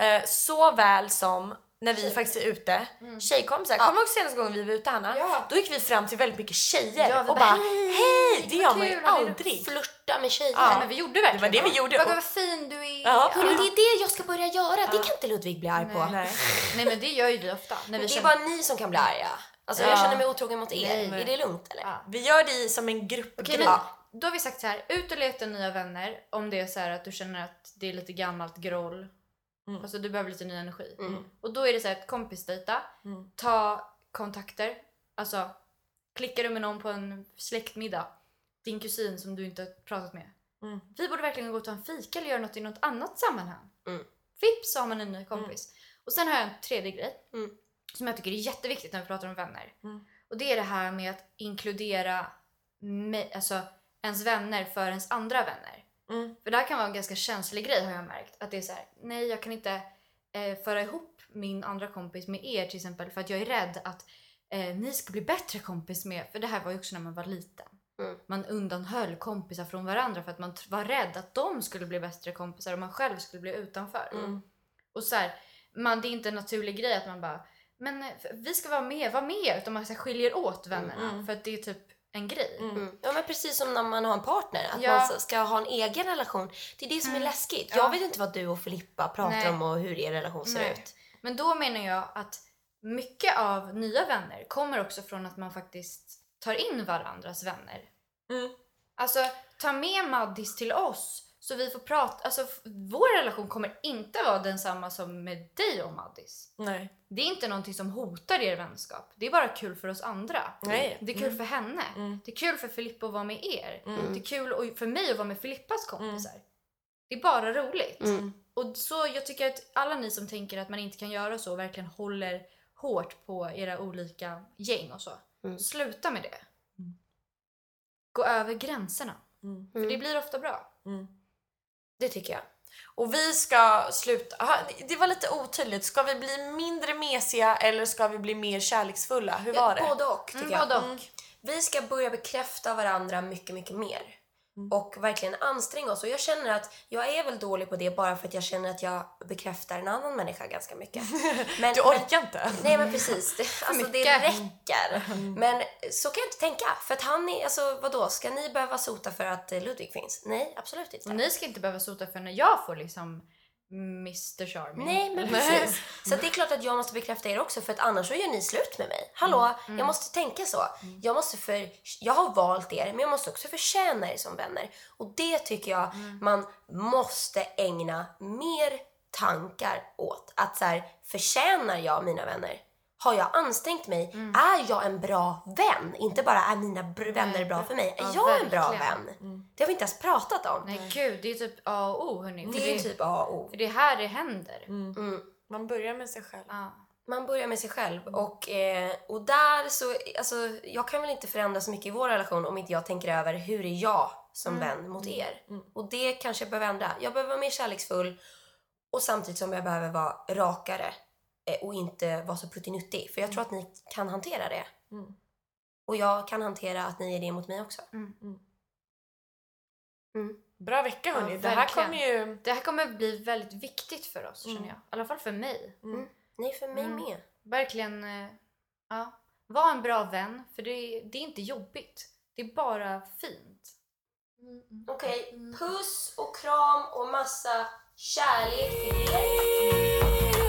Eh, så väl som när vi faktiskt är ute. Tjejkompisar. Kommer du ihåg senaste gången vi var ute Hanna? Ja. Då gick vi fram till väldigt mycket tjejer Ja, och bara, bara hej! Det gör man ju aldrig. Flörta med tjejer. Ja. Men vi gjorde verkligen Det var det vi gjorde. Vad Och- vad fin du är. Ja. Hörni, det är det jag ska börja göra. Det kan inte Ludvig bli arg på. Nej. Nej men det gör ju vi ofta. När vi Det är bara ni som kan bli arga. Alltså, Ja. Jag känner mig otrogen mot er. Nej. Är det lugnt eller? Ja. Vi gör det som en grupp. Okej, men då har vi sagt så här, ut och leta nya vänner om det är så här att du känner att det är lite gammalt groll. Mm. Alltså du behöver lite ny energi. Mm. Och då är det så här kompisdejta, Mm. ta kontakter, alltså klickar du med någon på en släktmiddag, din kusin som du inte har pratat med. Mm. Vi borde verkligen gå och ta en fika eller göra något i något annat sammanhang. Mm. Vips har man en ny kompis. Och sen har jag en tredje grej Mm. som jag tycker är jätteviktigt när vi pratar om vänner. Mm. Och det är det här med att inkludera alltså, ens vänner för ens andra vänner. Mm. För det här kan vara en ganska känslig grej har jag märkt. Att det är så här, nej jag kan inte eh, föra ihop min andra kompis med er till exempel för att jag är rädd att eh, ni ska bli bättre kompis med, för det här var ju också när man var liten. Mm. Man undanhöll kompisar från varandra för att man var rädd att de skulle bli bättre kompisar och man själv skulle bli utanför. Mm. Och så här, man, det är inte en naturlig grej att man bara men eh, vi ska vara med, var med, utan man så här, skiljer åt vännerna Mm. för att det är typ en grej. Mm. Ja men precis som när man har en partner, att Ja. man ska ha en egen relation. Det är det som är Mm. läskigt. Ja. Jag vet inte vad du och Filippa pratar Nej. om och hur er relation ser Nej. ut. Men då menar jag att mycket av nya vänner kommer också från att man faktiskt tar in varandras vänner. Mm. Alltså, ta med Maddis till oss så vi får prata. Alltså, vår relation kommer inte vara densamma som med dig och Maddis. Nej. Det är inte någonting som hotar er vänskap. Det är bara kul för oss andra. Nej. Det är kul för henne. Mm. Det är kul för Filippa att vara med er. Mm. Det är kul och- för mig att vara med Filippas kompisar. Det är bara roligt. Mm. Och så jag tycker att alla ni som tänker att man inte kan göra så verkligen håller hårt på era olika gäng och så. Mm. Sluta med det. Mm. Gå över gränserna. Mm. För Mm. det blir ofta bra. Det tycker jag. Och vi ska sluta... Aha, det var lite otydligt. Ska vi bli mindre mesiga eller ska vi bli mer kärleksfulla? Hur var det? Både och tycker Mm, jag. både och. Mm. Vi ska börja bekräfta varandra mycket, mycket mer. Mm. Och verkligen anstränga oss. Och jag känner att jag är väl dålig på det bara för att jag känner att jag bekräftar en annan människa ganska mycket. Men, Du orkar inte? Nej men precis, det, alltså, det räcker. Men så kan jag inte tänka. För att han är, alltså vadå, ska ni behöva sota för att eh, Ludvig finns? Nej, absolut inte. Och ni ska inte behöva sota för när jag får liksom Mr Charming. Nej, men precis. Så det är klart att jag måste bekräfta er också för att annars så gör ni slut med mig. Hallå, jag måste tänka så. Jag, måste för, jag har valt er, men jag måste också förtjäna er som vänner. Och det tycker jag man måste ägna mer tankar åt. Att så här, förtjänar jag mina vänner? Har jag ansträngt mig? Är jag en bra vän? Inte bara är mina br- vänner bra för mig. Är Ja, jag en bra verkligen. vän? Det har vi inte ens pratat om. Nej gud, det är typ A och O hörni. Det är typ A och O. för det är här det händer. Mm. Man börjar med sig själv. Ja. Man börjar med sig själv och, eh, och där så, alltså jag kan väl inte förändra så mycket i vår relation om inte jag tänker över hur är jag som vän mot er. Mm. Och det kanske jag behöver ändra. Jag behöver vara mer kärleksfull och samtidigt som jag behöver vara rakare och inte vara så pruttinuttig. För jag tror att ni kan hantera det. Mm. Och jag kan hantera att ni är det mot mig också. Bra vecka hörni. Ja, det här kommer ju... Det här kommer bli väldigt viktigt för oss Mm. känner jag. I alla fall för mig. Mm. Nej, för mig Mm. med. Verkligen, eh, ja. Var en bra vän, för det, det är inte jobbigt. Det är bara fint. Okej, puss och kram och massa kärlek till er.